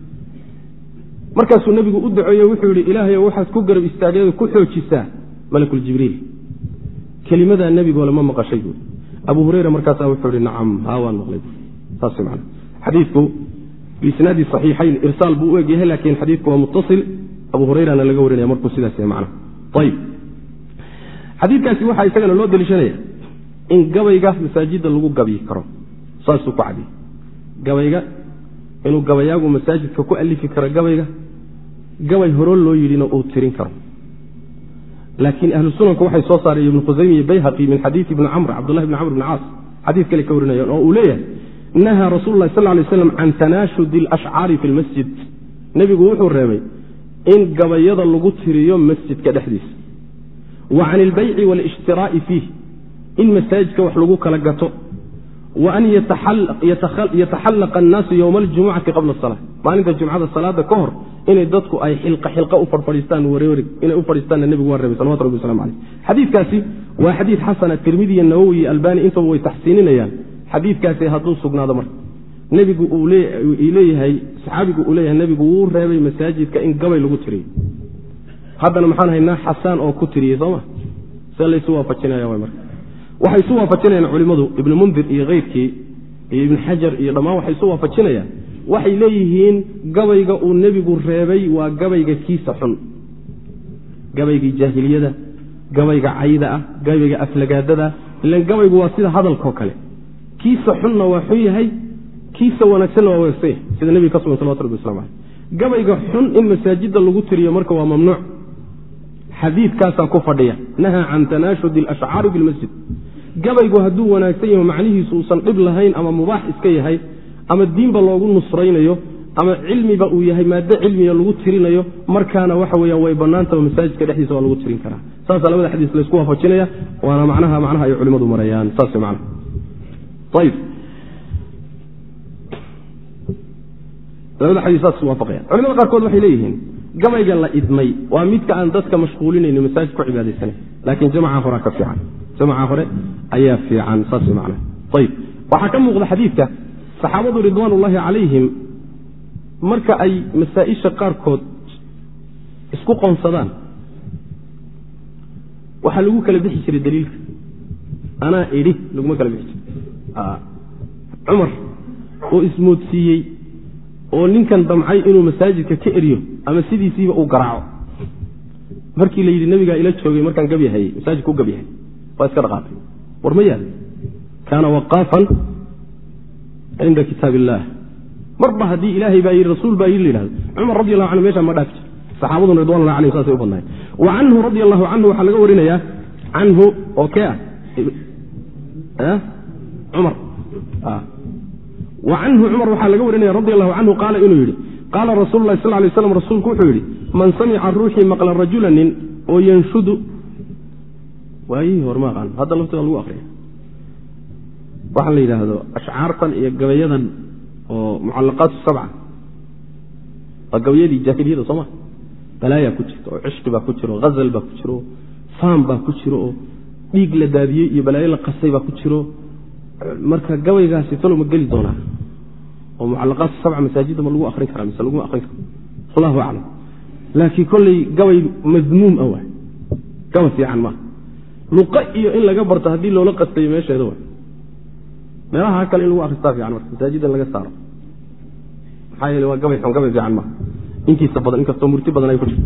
[SPEAKER 1] markaasuu nebigu u duceeye wuxuu yidhi ilaahay waxaad ku garab istaagee ku xoojisaa malakuljibriil kelimadaa nebigoole ma maqashay buui abu hureyra markaasa wuxuu ihi nacam haa waan maqlay saas man xadiiku biisnaadi saxiixayn irsaal buu u egyahay laakiin xadiidku waa muttasil. Abu hureyrana laga warinaya markuu sidaas yahay macna. Ayib xadiidkaasi waxaa isagana loo deliishanaya in gabayga masaajidda lagu gabyi karo saasuu ku cadiyey gabayga inuu gabayaagu masaajidka ku alifi karo gabayga gabay horoo loo yidhina uu tirin karo. Laakiin ahlu sunanku waxay soo saareen ibnu khusaymi iyo bayhaqi min xadiidi ibni camr cabdullahi bni camr bni caas xadiid kale ka warinayaan oo uu leeyahay nahaa rasuulu lahi sal lay slam can tanaashudi alashcaari fi lmasjid nebigu wuxuu reebay in gabayada lagu tiriyo masjidka dhexdiisa. Wa can ilbayci waalishtiraa'i fiih. In masaajidka wax lagu kala gato wa an yataxallaqa annaasu yowma aljumucati qabla asala maalinta jumcada salaada ka hor inay dadku ay xilqa xilqa u fadhiistaan wareerig inay u fadhiistaanna nebigu waa reebay salawatu rabbi waslamu caleyh xadiidkaasi waa xadiid xasana tirmidi iyo nawowi iyo albani intaba way taxsiininayaan xadiidkaasi hadduu sugnaado marka nebigu uu leeyahay saxaabigu uu leeyahay nebigu wuu reebay masaajidka in gabay lagu tiriyo haddana maxaan haynaa xasaan oo ku tiriyey sooma see laysu waafajinaya marka waxay isu waafajinayaan culimmadu ibnu mundir iyo keyrkii iyo ibnu xajar iyo dhammaan waxay isu waafajinayaan. Waxay leeyihiin gabayga uu nebigu reebay waa gabayga kiisa xun. Gabaygii jaahiliyada gabayga cayda ah gabayga aflagaadada ilan gabaygu waa sida hadalkao kale. Kiisa xunna waa xun yahay kiisa wanaagsanna waa wanaagsan yahay sida nebiga ka sugan salawatu rabbi waslamu caleyh gabayga xun in masaajidda lagu tiriyo marka waa mamnuuc. Xadiidkaasaa ku fadhiya nahaa can tanaashudi alashcaari bilmasjid gabaygu hadduu wanaagsan yaho macnihiisu uusan dhib lahayn ama mubaax iska yahay ama diinba loogu nusraynayo ama cilmiba uu yahay maado cilmiga lagu tirinayo markaana waxa weya way bannaantaba masaajidka dhexdiisa waa lagu tirin karaa. Saasaa labada xadiis laysku waafajinaya waana macnaha macnaha ay culimmadu marayaan. Saas man ayb labada xadiis saas waafaqayaan culimada qaarkood waxay leeyihiin gabayga la idmay waa midka aan dadka mashquulinayno masaajid ku cibaadaysana laakiin jamaca horea ka fiican jamaca hore? Ayaa fiican saas man ayb waxaa ka muuqda xadiidka saxaabadu ridwaan ullaahi calayhim marka ay masaa-isha qaarkood isku qoonsadaan waxaa lagu kala bixi jiray daliilka. Anaa idhi laguma kala bixi jiray. Cumar oo ismoodsiiyey oo ninkan damcay inuu masaajidka ka eryo ama sidiisiiba uu garaaco. Markii la yidhi nabigaa ila joogay markaan gabyahayey masaajidka u gabyahay waa iska dhaqaaqay war ma yaal kaana waqaafan cinda kitaab illaah marba haddii ilaahay baa yidhi rasuul baa yidhi la yidhahdo. Cumar radi allahu canhu meshaa ma dhaafi jir saxaabaduna ridwanullah alayhim saasay u badnaayeen. Wa canhu radi allahu canhu waxaa laga warinayaa canhu oo kee ah? Cumar. Wa canhu cumar waxaa laga warinaya radi allahu canhu qaala inuu yidhi qaala rasuulu sal lay slam rasuulku wuxuu yidhi man samica ruuxii maqla rajula nin oo yanshudu waayihii hor ma aqaan hadda lafteeda lagu akriya waxaa la yidhaahdo ashcaartan iyo gabayadan oo mucalaqaat sabca. Waa gabayadii jaahiliyada sooma balaayaa ku jirta oo cishqi baa ku jiro hazal baa ku jiro faam baa ku jiro oo dhiig la daadiyey iyo balaayo la qasay baa ku jiro. Marka gabaygaasi talo ma geli doonaa oo mucalaqaat sabca masaajidda ma lagu akrin karaa mise laguma akrin karo allahu aclam. Laakiin kolley gabay madmuum ah waay. Gaba fiican maaha luqa iyo in laga barto haddii loola qastayo meesheeda waay meelaha kale in lagu akristaa fiican marka masaajida laga saaro. Maxaa yeele waa gabay xun gabay fiican maaha intiisa badan inkastoo murti badan ay ku jirto.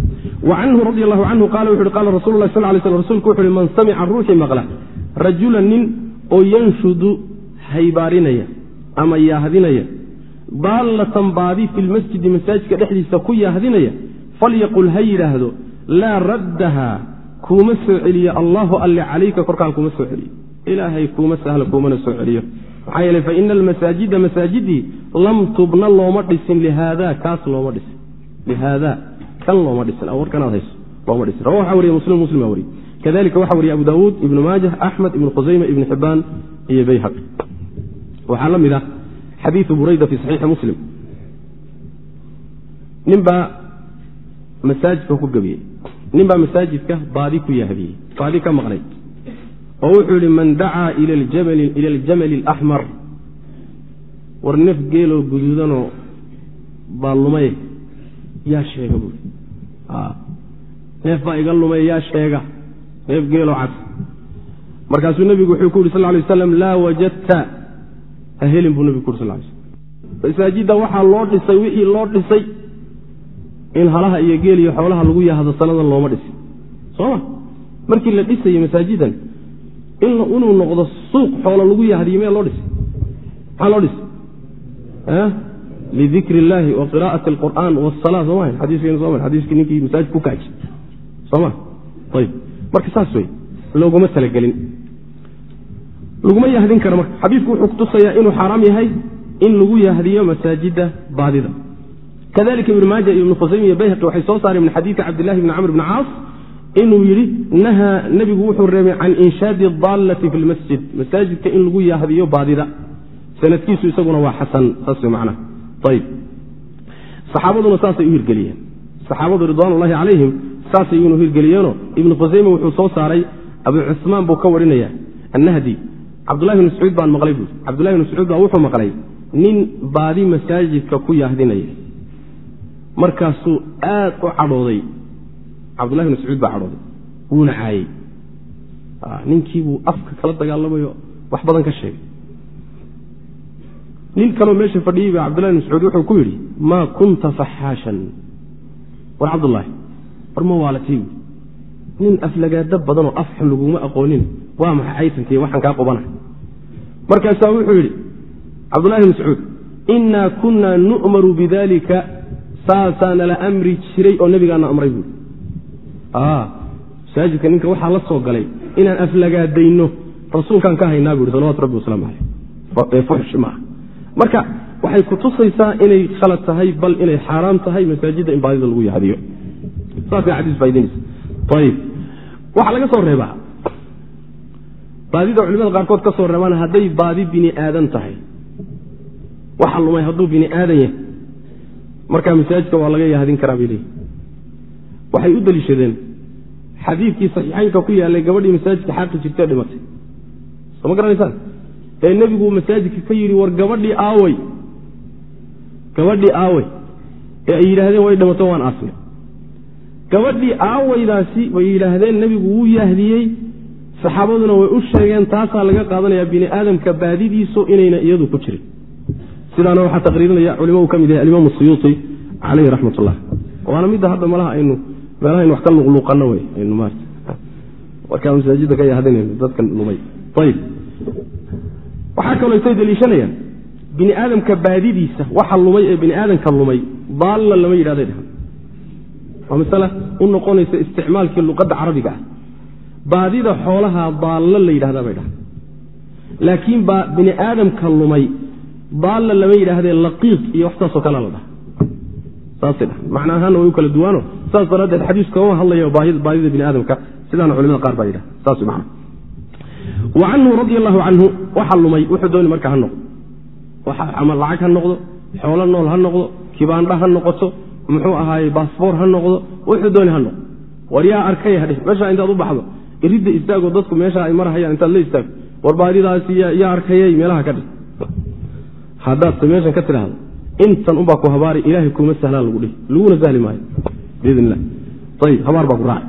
[SPEAKER 1] Wa canhu radi allahu canhu qaala wuxu uhi qaala rasulu lah sal lay sl rsulku wuxu uhi man samica ruuxii maqla rajulan nin oo yanshudu haybaarinaya ama yaahdinaya daallatan baadi fi lmasjidi masaajidka dhexdiisa ku yaahdinaya falyaqul ha yidhaahdo laa raddaha kuuma soo celiyo allahu alle calayka korkaan kuma soo celiyo. Ilaahay kuuma sahla kuumana soo celiyo. Maxaa yeele faina almasaajida masaajidii lam tubna looma dhisin lihaada kaas looma dhisin. Lihaada kan looma dhisin. Warkanaad hayso looma dhisin. Rawa waxaa wariye muslim muslim baa wariye kadalika waxaa wariye abu daawuud ibnu maajah axmed ibnu khusayma ibnu xibaan iyo bayhaqi. Waxaa la ah xadiiu burayda fi saxiixi muslim. Ninbaa masaajidka ku gebiyey ninbaa masaajidka baadi ku yahdiyey baadi ka maqnay oo wuxuu yihi man dacaa ila aljamali alaxmar war neef geeloo guduudanoo baa lumay yaa sheega buui neef baa iga lumay yaa sheega neef geeloo cad. Markaasuu nebigu wuxuu ku yidhi sal lay waslam laa wajadta. Ha helin buu nebigu ku yuri sal lay slm masaajidda waxaa loo dhisay wixii loo dhisay in halaha iyo geel iyo xoolaha lagu yahdo sanadan looma dhisin. Sooma? Markii la dhisayo masaajidan inuu noqdo suuq xoolo lagu yahdiyo mea loo dhisay maxaa loo dhisay lidikr illaahi wa qira'ati alqur'aan wasala soma xadiiskeen soma xadiiskii ninkii masaajid ku kaaji soma ayb marka saas wey looguma talagelin. Laguma yahdin karo marka. Xadiidku wuxuu kutusayaa inuu xaaraam yahay in lagu yahdiyo masaajida baadida kadalika ibn maaja iyo ibn khusaymi iyo bayhaqi waxay soo saareen min xadiidka cabdillahi bni camr bni caas inuu yidhi nahaa nebigu wuxuu reebay can inshaadi daallati fi lmasjid masaajidka in lagu yahdiyo baadida sanadkiisu isaguna waa xasan saas wey macnaha ayb saxaabaduna saasay u hirgeliyeen saxaabadu ridwaanullahi calayhim saasay inu hirgeliyeenoo ibnu khusayme wuxuu soo saaray abu cusmaan buu ka warinaya annahdi cabdullahi bn mascuud baan maqlay buui cabdullahi bn mascuud baa wuxuu maqlay nin baadi masaajidka ku yaahdinaya markaasuu aad u cadhooday. Cabdullahi bn mascuud baa cadhooday. Wuuna caayey ninkiibuu afka kala dagaalamayo wax badan ka sheegay. Nin kaloo meesha fadhiyey ba cabdullahi bn mascuud wuxuu ku yidhi maa kunta faxaashan. War cabdullaahi war ma waalatay nin aflagaado badanoo af xun laguma aqoonin. Waa maxay caytanka iyo waxaan kaa qubana markaasaa wuxuu yidhi cabdullahi bn mascuud innaa kunnaa nu'maru bidalika saasaa nala amri jiray oo nebigaana amray buui masaajidka ninka waxaa la soo galay inaan aflagaadayno rasuulkaan ka haynaa bu yhi salawatu rabbi wasalaamu caleyh fuxshi maaha marka waxay kutusaysaa inay khalad tahay bal inay xaaraam tahay masaajidda in baadida lagu yahdiyo saasay xadiis faaidaynaysa ayib waxaa laga soo reebaa. Baadida culimada qaarkood ka soo reebaan hadday baadi bini aadan tahay. Waxa lumay hadduu bini aadan yahay markaa masaajidka waa laga yahdin karaa bay leeyihi waxay u deliishadeen xadiidkii saxiixaynka ku yaallay gabadhii masaajidka xaaqi jirtee dhimatay. Soo ma garanaysaan? Ee nebigu masaajidka ka yidhi war gabadhii aawey gabadhii aawey ee ay yidhaahdeen way dhimato waan aasnay. Gabadhii aaweydaasi bay yidhaahdeen nebigu wuu yahdiyey saxaabaduna way u sheegeen taasaa laga qaadanayaa bini aadamka baadidiisu inayna iyadu ku jirin sidaana waxaa taqriirinaya culimo uu ka mid yahay alimaam suyuuti caleyhi raxmat ullah waana midda hadda malaha aynu meelaha aynu wax ka luqluuqanno wey aynu markaa masaajidda ka yahdinayno dadkan lumay. Ayib waxaa kaloo isay deliishanayaan bini aadamka baadidiisa waxa lumay ee bini aadamka lumay daalla lama yidhahday dhahan waa masale u noqonaysa isticmaalkii luqadda carabiga ah. Baadida xoolaha daallo la yidhahdaa bay dhahan laakiin bini aadamka lumay daalla lama yidhaahdee laqiiq iyo wax saasoo kalea la dhaha. Saasay dhahan macna ahaanna way u kala duwaano. Saas daraaddeed xadiisku kama hadlayo baadida bini aadamka sidaana culimada qaar baa yidhaha. Saas man wa canhu radi allahu canhu waxa lumay wuxuu dooni marka ha noqdo. Ama lacag ha noqdo xoolo nool ha noqdo kibaandha ha noqoto muxuu ahaaye baasboor ha noqdo wuxuu dooni ha noqdo. War yaa arkay hadhe meeshaa intaad u baxdo iridda istaagoo dadku meesha ay marahayaan intaad la istaagto war baadidaasi yaa arkayey meelaha ka dhig haddaadse meeshan ka tidhaahdo intan unbaa ku habaari ilaahay kuma sahlaan lagu dhihi. Laguna sahli maayo. Biidn illah ayib habaar baa ku raaca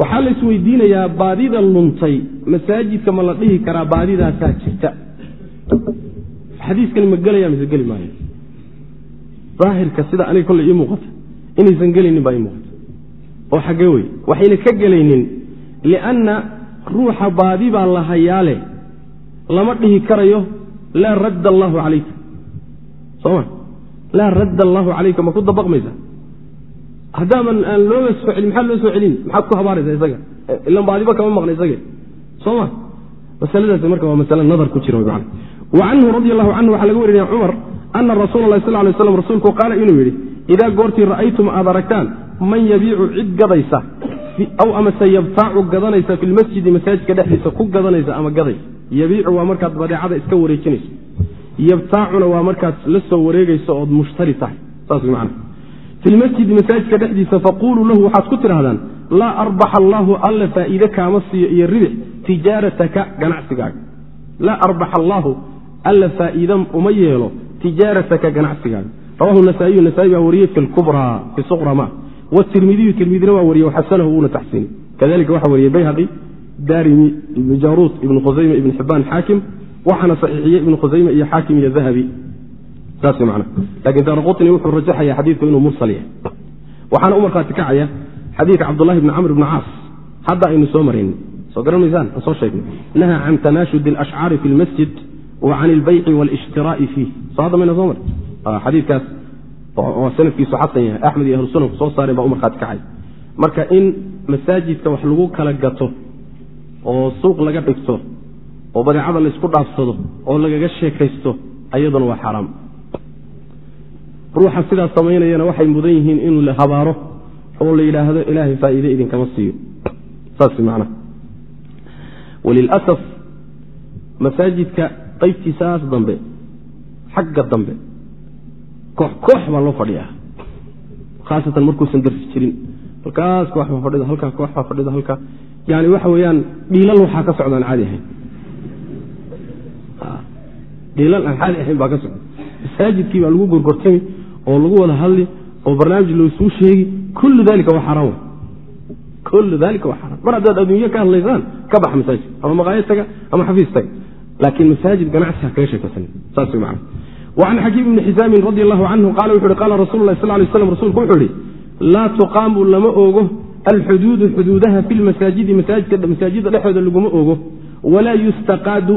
[SPEAKER 1] waxaa la isweydiinayaa baadida luntay. Masaajidka ma la dhihi karaa baadidaasaa jirta. Xadiiskani ma gelaya mise geli maayo? Daahirka sida aniga kolley ii muuqata inaysan gelaynin baa ii muuqata. Oo xaggee wey waxayna ka gelaynin lianna ruuxa baadi baa la hayaale lama dhihi karayo laa radda allaahu calayka. Soo ma? Laa radda allaahu calayka ma ku dabaqmaysa? Haddaaban aan looga soo celin maxaa loo soo celin? Maxaad ku habaaraysa isaga? Ilan baadiba kama maqna isage. Soo ma? Masaladaasi marka waa masale nadar ku jira man wa canhu radi allahu canhu waxaa laga warinaya cumar ana rasuula allahi sal lay slam rasuulku qaala inuu yidhi idaa goortii ra'aytum aad aragtaan man yabiicu cid gadaysa aw amase yabtaacu gadanaysa fi lmasjidi masaajidka dhexdiisa ku gadanaysa ama gaday yabiicu waa markaad badeecada iska wareejinayso. Yabtaacuna waa markaad la soo wareegayso ood mushtari tahay. Saas man fi lmasjidi masaajidka dhexdiisa faquluu lahu waxaad ku tidhahdaan laa arbaxa allaahu alla faa'iide kaama siiyo iyo ribix tijaarataka ganacsigaaga. Laa arbaxa allaahu alla faa'iida uma yeelo tijaarataka ganacsigaaga. Rawahu nasaa'iyu nasaai baa wariyey fi fi suqra ma. Wtirmidiyu tirmidina waa wariye xasanahu wuuna taxsiini kadalika waxaa wariyey bayhaqi daarimi ibnu jaruut ibnu khusayme ibn xibaan xaakim waxaana saxiixiyey ibnu khusayme iyo xaakim iyo dahabi saas man laakiin daaraqutni wuxuu rajaxaya xadiidku inuu mursal yahay. Waxaana u markhaati kacaya xadiidka cabdulahi bni camr bni caas. Hadda aynu soo marayni soo garan maysaan aan soo sheegnay? Naha can tanaashudi alashcaari fi lmasjid wa can ilbayci walishtiraai fiih. Soo hadda mayna soo mar xadiikaas oo sanadkiisu xasan yahay. Axmed iyo ahlusunanku soo saareen baa u markhaati kacay. Marka in masaajidka wax lagu kala gato oo suuq laga dhigto oo badeecada laysku dhaafsado oo lagaga sheekaysto ayaduna waa xaaraam ruuxa sidaas samaynayana waxay mudan yihiin in la habaaro oo la yidhaahdo ilaahay faa'iide idinkama siiyo. Saas macnaha walilasaf masaajidka qaybtiisaas dambe xagga dambe koox koox baa loo fadhiyaa. Khaasatan markuusan darsi jirin. Halkaas koox baa fadhida halkaa koox baa fadhida halkaa yani waxa weeyaan dhiilal waxaa ka socdaan caadi ahayn. Dhiilal aan caadi ahayn baa ka socda. Masaajidkii baa lagu gorgortami oo lagu wada hadli oo barnaamij loosuu sheegi kullu dalika waa xaraam. Kullu dalika waa xaraam. Mar haddaad adduunye ka hadlaysaan ka baxa masaajid ama maqaayad taga ama xafiis taga. Laakiin masaajid ganacsi kaga sheekaysan. Saas wey macana وcan xakiim bni xisaamin radi allahu canhu qala wuxu uhi qala rasulu lah sl lay slam rsulku wuxuu ihi laa tuqaamu lama oogo alxuduudu xuduudaha fi lmasaajidi masaajida dhexooda laguma oogo walaa yustaqaadu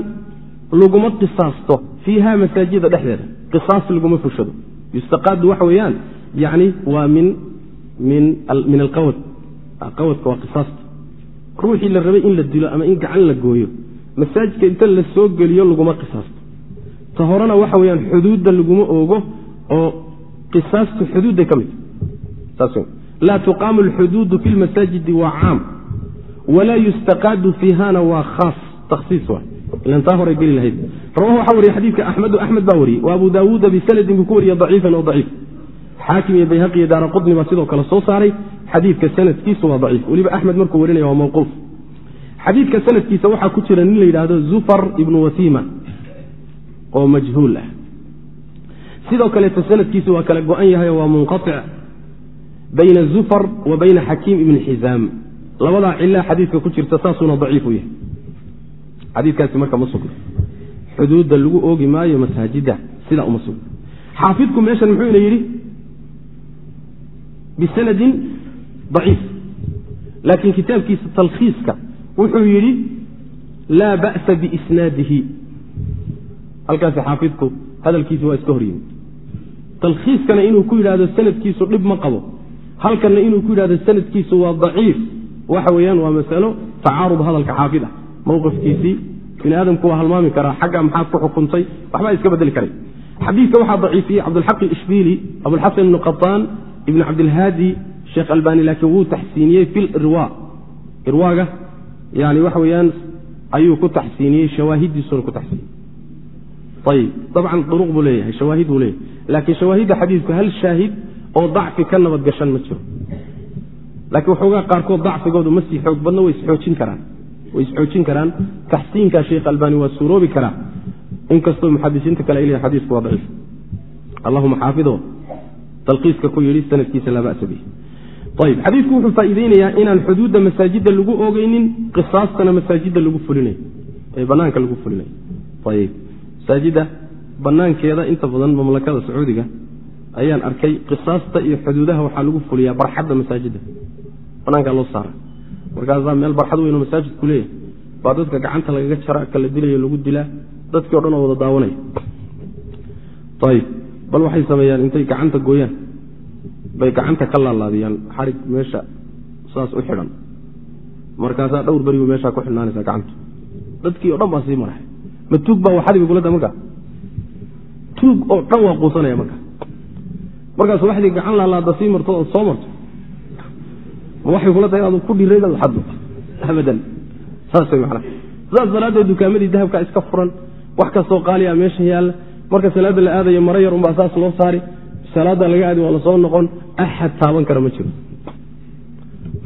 [SPEAKER 1] laguma qisaasto fiiha masaajida dhexdeeda qisaas laguma fushado yustaqaadu waxa weeyaan yani waa min min alqawad qawadka waa qisaasta ruuxii la rabay in la dilo ama in gacan la gooyo masaajidka inta la soo geliyo laguma qisaasto ta horena waxa weyaan xuduudda laguma oogo oo qisaastu xuduudday ka mid laa tuqaamu alxuduudu fi lmasaajidi waa caam walaa yustaqaadu fiihana waa khaas takhsiis wa ilan taa horay geli lahayd rawahu waxaa wariye xadiidka axmedu axmed baa wariyey wa abu daawuuda bisanadin buu ku wariye daciifan oo daciif xaakim iyo bayhaqi iyo daara baa sidoo kale soo saaray xadiidka sanadkiisu waa daciif weliba axmed markuu warinaya waa mawquuf xadiidka sanadkiisa waxaa ku jira nin la yidhaahdo zufar ibnu wasiima oo majhuul ah sidoo kaleeto sanadkiisu waa kala go-an yahay waa munqaic bayna zufar wa bayna xakiim ibni xizaam labadaa cilaa xadiidka ku jirta saasuuna daciif u yahay. Xadiikaasi marka ma sugna xuduudda lagu oogi maayo masaajida sidaa uma sugna xaafidku meeshan muxuu ina yidhi? Bisanadin daciif. Laakiin kitaabkiisa talkhiiska wuxuu yidhi laa ba'sa biisnaadihi halkaasi xaafidku hadalkiisi waa iska horyimi talkhiiskana inuu ku yidhahdo sanadkiisu dhib ma qabo halkanna inuu ku yidhahdo sanadkiisu waa daciif. Waxa weeyaan waa masalo tacaarud hadalka xaafid ah mowqifkiisii bini aadamku waa halmaami karaa xagga maxaad ku xukuntay? Waxbaa iska bedeli karay. Xadiidka waxaa daciifiyey cabdulxaq ishbiili abulxasan ibnu qataan ibnu cabdilhaadi sheekh albani laakiin wuu taxsiiniyey fi lirwa irwaaga yani waxa weeyaan ayuu ku taxsiiniyey shawaahidiisuna ku taxsiiniyey. Ayib dabcan duruq buu leeyahay shawaahid buu leeyahay. Laakiin shawaahidda xadiidku hal shaahid oo dacfi ka nabad gashan ma jiro. Laakiin waxoogaa qaarkood dacfigoodu ma sii xoog badno way isxoojin karaan. Way isxoojin karaan. Taxsiinka sheekh albani waa suuroobi karaa. Inkastoo muxadisiinta kale ay leeyahay xadiisku waa daciif. Allahuma xaafido. Talqiiska ku yidhi sanadkiisa laa ba'sa bih ayb xadiidku wuxuu faa'iideynayaa inaan xuduudda masaajidda lagu ogeynin qisaastana masaajidda lagu fulinayo ee banaanka lagu fulinayo ayb masaajidda banaankeeda inta badan mamlakada sacuudiga ayaan arkay qisaasta iyo xuduudaha waxaa lagu fuliyaa barxadda masaajidda. Banaankaa loo saara. Markaasaa meel barxad weyn oo masaajidku leeyahay. Baa dadka gacanta lagaga jara kala dilayo lagu dilaa dadkii o dhan oo wada daawanaya. Ayb bal waxay sameeyaan intay gacanta gooyaan bay gacanta ka laalaadiyaan xarig meesha saas u xidhan markaasaa dhowr beribu meeshaa ku xidhnaanaysa gacantu dadkii o dhan baa sii maray ma tuug baa waxadibi kulada marka tuug oo dhan waa quusanaya marka markaas waxdii gacan laalaada sii marto ood soo marto. Ma waxay kula tahay inaad ku dhiray inaad abadan. Saas macnaha. Saas daraaddeed dukaamadii dahabkaa iska furan wax kastoo qaaliya meesha yaalla. Marka salaadda la aadayo maro yar unbaa saas loo saari. Salaadda laga aadi waa la soo noqon. Axad taaban kara ma jiro.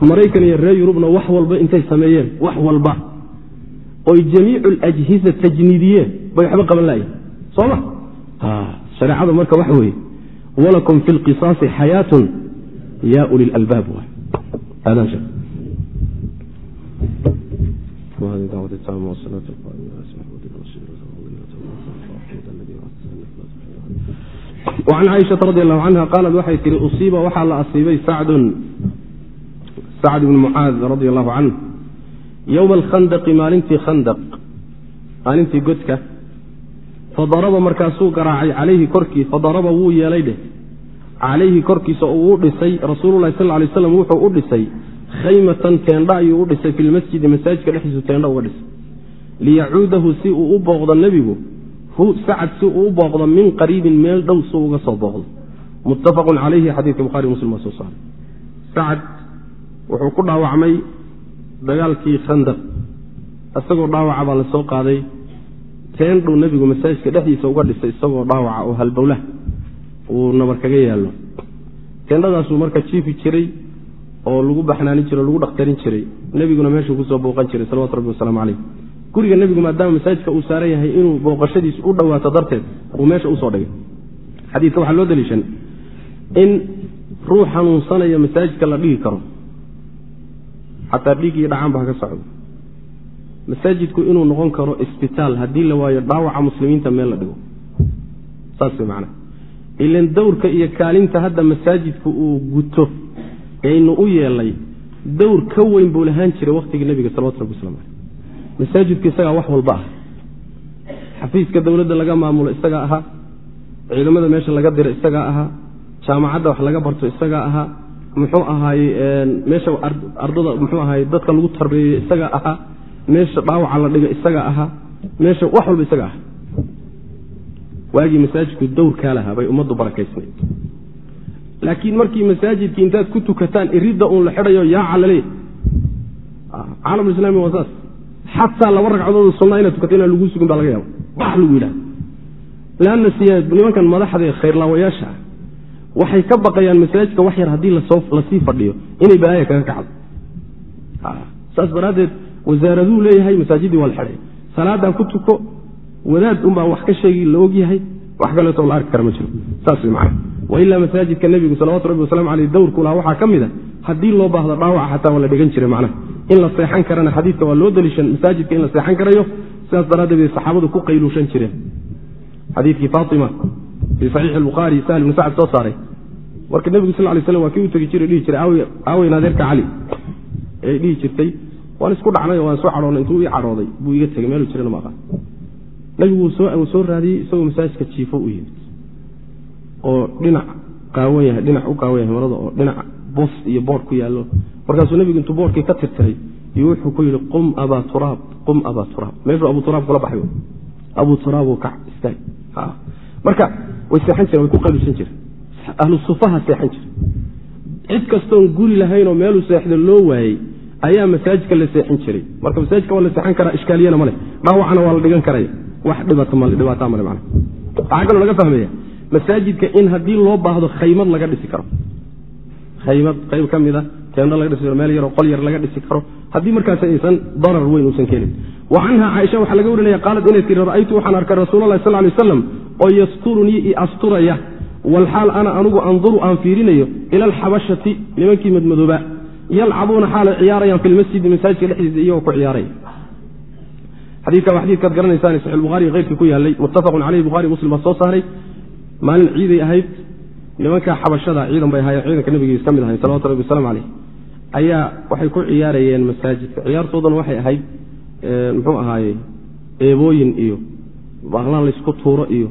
[SPEAKER 1] Maraykan iyo reer yurubna wax walba intay sameeyeen wax walba. Oy jamiicu alajhiza tajniidiyeen. Bay waxba qaban lahayen soo ma? Shareecadu marka waxa weeye walakum fi lqisaasi xayaatun ya uli lalbaab an caaishaa radi allahu canha qaalat waxay tihi usiiba waxaa la asiibay sacdun sacd ibn mucaad radi allahu canh yowma alkhandaqi maalintii khandaq maalintii godka fadaraba markaasuu garaacay calayhi korkii fadaraba wuu yeelay dheh. Calayhi korkiisa uu dhisay rasuululahi sal lay slam wuxuu u dhisay khaymatan teendha ayuu u dhisay fi lmasjidi masaajidka dhexdiisu teendha uga dhisay. Liyacuudahu si uu u booqdo nebigu hu sacad si uu u booqdo min qariibin meel dhow si uga soo booqdo. Muttafaqun calayhi xadiidka buhari muslim waa soo saaray sacad wuxuu ku dhaawacmay dagaalkii khandaq. Isagoo dhaawaca baa la soo qaaday teendhuu nebigu masaajidka dhexdiisa uga dhisay isagoo dhaawaca oo halbowlah uu nabar kaga yaallo. Teendhadaasuu marka jiifi jiray oo lagu baxnaanin jiray o lagu dhakhtarin jiray nebiguna meeshuu ku soo booqan jiray salawatu rabbi wasalaamu caleyh guriga nebigu maadaama masaajidka uu saaran yahay inuu booqashadiis u dhowaato darteed uu meesha u soo dhigay. Xadiidka waxaa loo daliishan in ruux xanuunsanaya masaajidka la dhigi karo. Xataa dhiig iyo dhacaan ba ha ka socdo masaajidku inuu noqon karo isbitaal haddii la waayo dhaawaca muslimiinta meel la dhigo. Saas way ilan dowrka iyo kaalinta hadda masaajidku uu guto aynu u yeelay dowr ka weyn buu lahaan jiray wakhtigii nebiga salawatu rabbi waslamu caleyh masaajidku isagaa wax walba ah. Xafiiska dowladda laga maamulo isagaa ahaa ciidamada meesha laga diro isagaa ahaa jaamacadda wax laga barto isagaa ahaa muxuu ahaaye meesha ardada muxuu ahaaye dadka lagu tarbeeyo isagaa ahaa meesha dhaawaca la dhiga isagaa ahaa meesha wax walba isaga aha waagii masaajidku dowrkaa lahaa bay ummaddu barakaysnayd laakiin markii masaajidkii intaad ku tukataan iridda uun la xidhayo yaaca laleeyahy caalamulislami waa saas. Xataa laba ragcadood sunna inaad tukata inaan lagu sugin baa laga yaaba bax lagu yidhaha leanna siya nimankan madaxda khayrlaawayaasha ah waxay ka baqayaan masaajidka wax yar haddii la sii fadhiyo inay balaaya kaga kacdo. Saas daraaddeed wasaaraduu leeyahay masaajiddii waa la xidhay. Salaadan ku tuko wadaad unbaa wax ka sheegi la ogyahay wax kaleeto la arki kara ma jiro. Saas way macana wailaa masaajidka nebigu salawatu rabbi wasalamu aleyh dowrku laha waxaa ka mid a haddii loo baahdo dhaawaca xataa waa la dhigan jiray macnaha. In la seexan karana xadiidka waa loo daliishan masaajidka in la seexan karayo sidaas daraaddeed bay saxaabadu ku qayluushan jireen. Xadiidkii faatima fii saxiixi albukhaari sahl ibnu sacad soo saaray. Marka nebigu sal lay slam waa kii u tegi jiray dhihi jiray aaweyn adeerka cali. Ee dhihi jirtay waan isku dhacnay waan soo cadhoonay intuu ii cadhooday buu iga tegey meeluu jirana ma aqaan nebigu wuu soo raadiyey isagoo masaajidka jiifo u yimid. Oo dhinac qaawan yahay dhinac u qaawan yahay marada oo dhinac bos iyo boodh ku yaallo. Markaasuu nebigu intuu boodhkii ka tirtiray iyo wuxuu ku yidhi qum abaa turaab qum abaa turaab. Meeshuu abu turaab kula baxay abu turaaboo kac istaag marka way seexan jireen way ku qalusan jireen. Ahlu seexan jire cid kastoon guri lahaynoo meeluu seexdo loo waayey ayaa masaajidka la seexin jiray. Marka masaajidka waa la seexan karaa ishkaaliyana male dhaawacana waa la dhigan karaya wax dhibaataa male man waxaa kaloo laga fahmaya masaajidka in haddii loo baahdo khaymad laga dhisi karo. Khaymad qayb ka mid a teendo laga dhisi karo meel yaroo qol yar laga dhisi karo. Haddii markaas aysan darar weyn uusan keenin. Wa canha caaisha waxaa laga warinaya qaalat inay tiri ra'aytu waxaan arkay rasuulalahi sal lay waslam oo yasturunii i asturaya. Walxaal ana anugu anduru aan fiirinayo ila alxabashati nimankii madmadooba yalcabuuna xaalay ciyaarayaan fi lmasjidi masaajidka dhexdiisa iyagoo ku ciyaaraya xadiika waa xadiikaad garanaysaan saxi buhari keyrkii ku yaalay muttafaqun caleyhi buhari muslim baa soo saaray. Maalin ciiday ahayd nimankaa xabashada ciidan bay ahaayeen ciidanka nabigiis ka mid ahay salawatu rabbi waslamu caleyh ayaa waxay ku ciyaarayeen masaajidka. Ciyaartoodana waxay ahayd muxuu ahaaye eebooyin iyo baaqlaan laysku tuuro iyo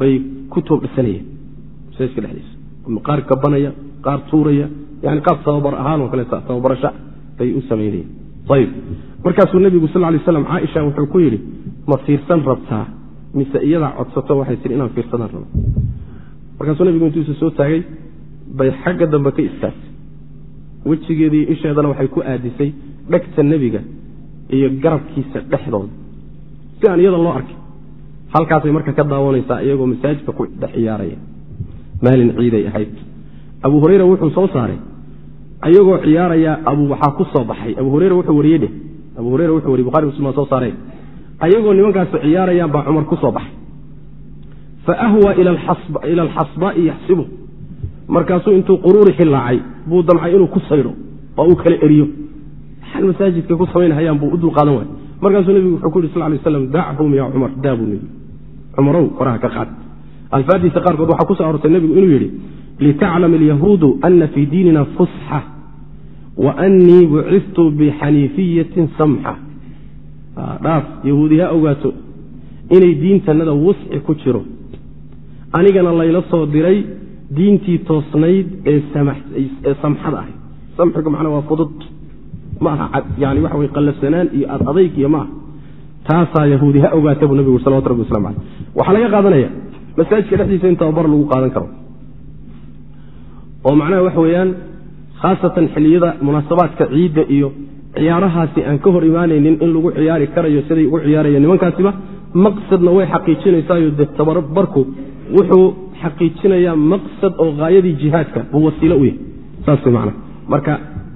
[SPEAKER 1] bay ku toobdhisanayeen. Masaajidka dhexdiisa. Qaar gabanaya qaar tuuraya yani qaab tababar ahaan oo kaleeta tababarasha bay u samaynayeen ayib markaasuu nebigu sal lay slam caaisha wuxuu ku yidhi ma fiirsan rabtaa mise iyadaa codsato waxay tihi inaan fiirsadaan rabo markaasuu nebigu intuusa soo taagay bay xagga dambe ka istaagtay wejigeedii isheedana waxay ku aadisay dhegta nebiga iyo garabkiisa dhexdooda si aan iyada loo arkay halkaasay marka ka daawanaysaa iyagoo masaajidka ku dhex ciyaaraya maalin ciiday ahayd abu hureyra wuxuu soo saaray ayagoo ciyaaraya abu waxaa ku soo baxay. Abu hureyra wuxuu wariyey dheh. Abu hureyra wuxuu wariye bukhari muslim soo saareen ayagoo nimankaasi ciyaarayaan baa cumar ku soo baxay. Fa ahwa ila alxasbaai yaxsibu markaasuu intuu quruuri xilaacay buu damcay inuu ku saydho oo uu kala eriyo. Maxaan masaajidka ku samaynhayaan buu u dulqaadan waay markaasuu nebigu wuxuu ku yidhi sal lay slam dachum ya cumar daabuu nebi. Cumarow faraha ka qaad alfaadiisa qaarkood waxaa ku soo arortay nebigu inuu yidhi litaclam alyahuudu ana fii diinina fusxa wa annii bucistu bixaniifiyatin samxa. Dhaaf yahuudi ha ogaato inay diintannada wusci ku jiro. Anigana layla soo diray diintii toosnayd ee samxada ahay. Samxigu macnaa waa fudud. Ma aha yani waxa wey qallafsanaan iyo ad adayg iyo maaha taasaa yahuudi ha ogaata buu nabigu salawatu rabbi waslamu caleyh waxaa laga qaadanaya masaajidka dhexdiisa in tababar lagu qaadan karo. oo macnaha waxa weeyaan khaasatan xilliyada munaasabaadka ciidda iyo ciyaarahaasi aan ka hor imaanaynin in lagu ciyaari karayo siday ugu ciyaarayeen nimankaasiba maqsadna way xaqiijinaysaayo dee tababarku wuxuu xaqiijinayaa maqsad oo haayadii jihaadka buu wasiilo u yahay. Saas man marka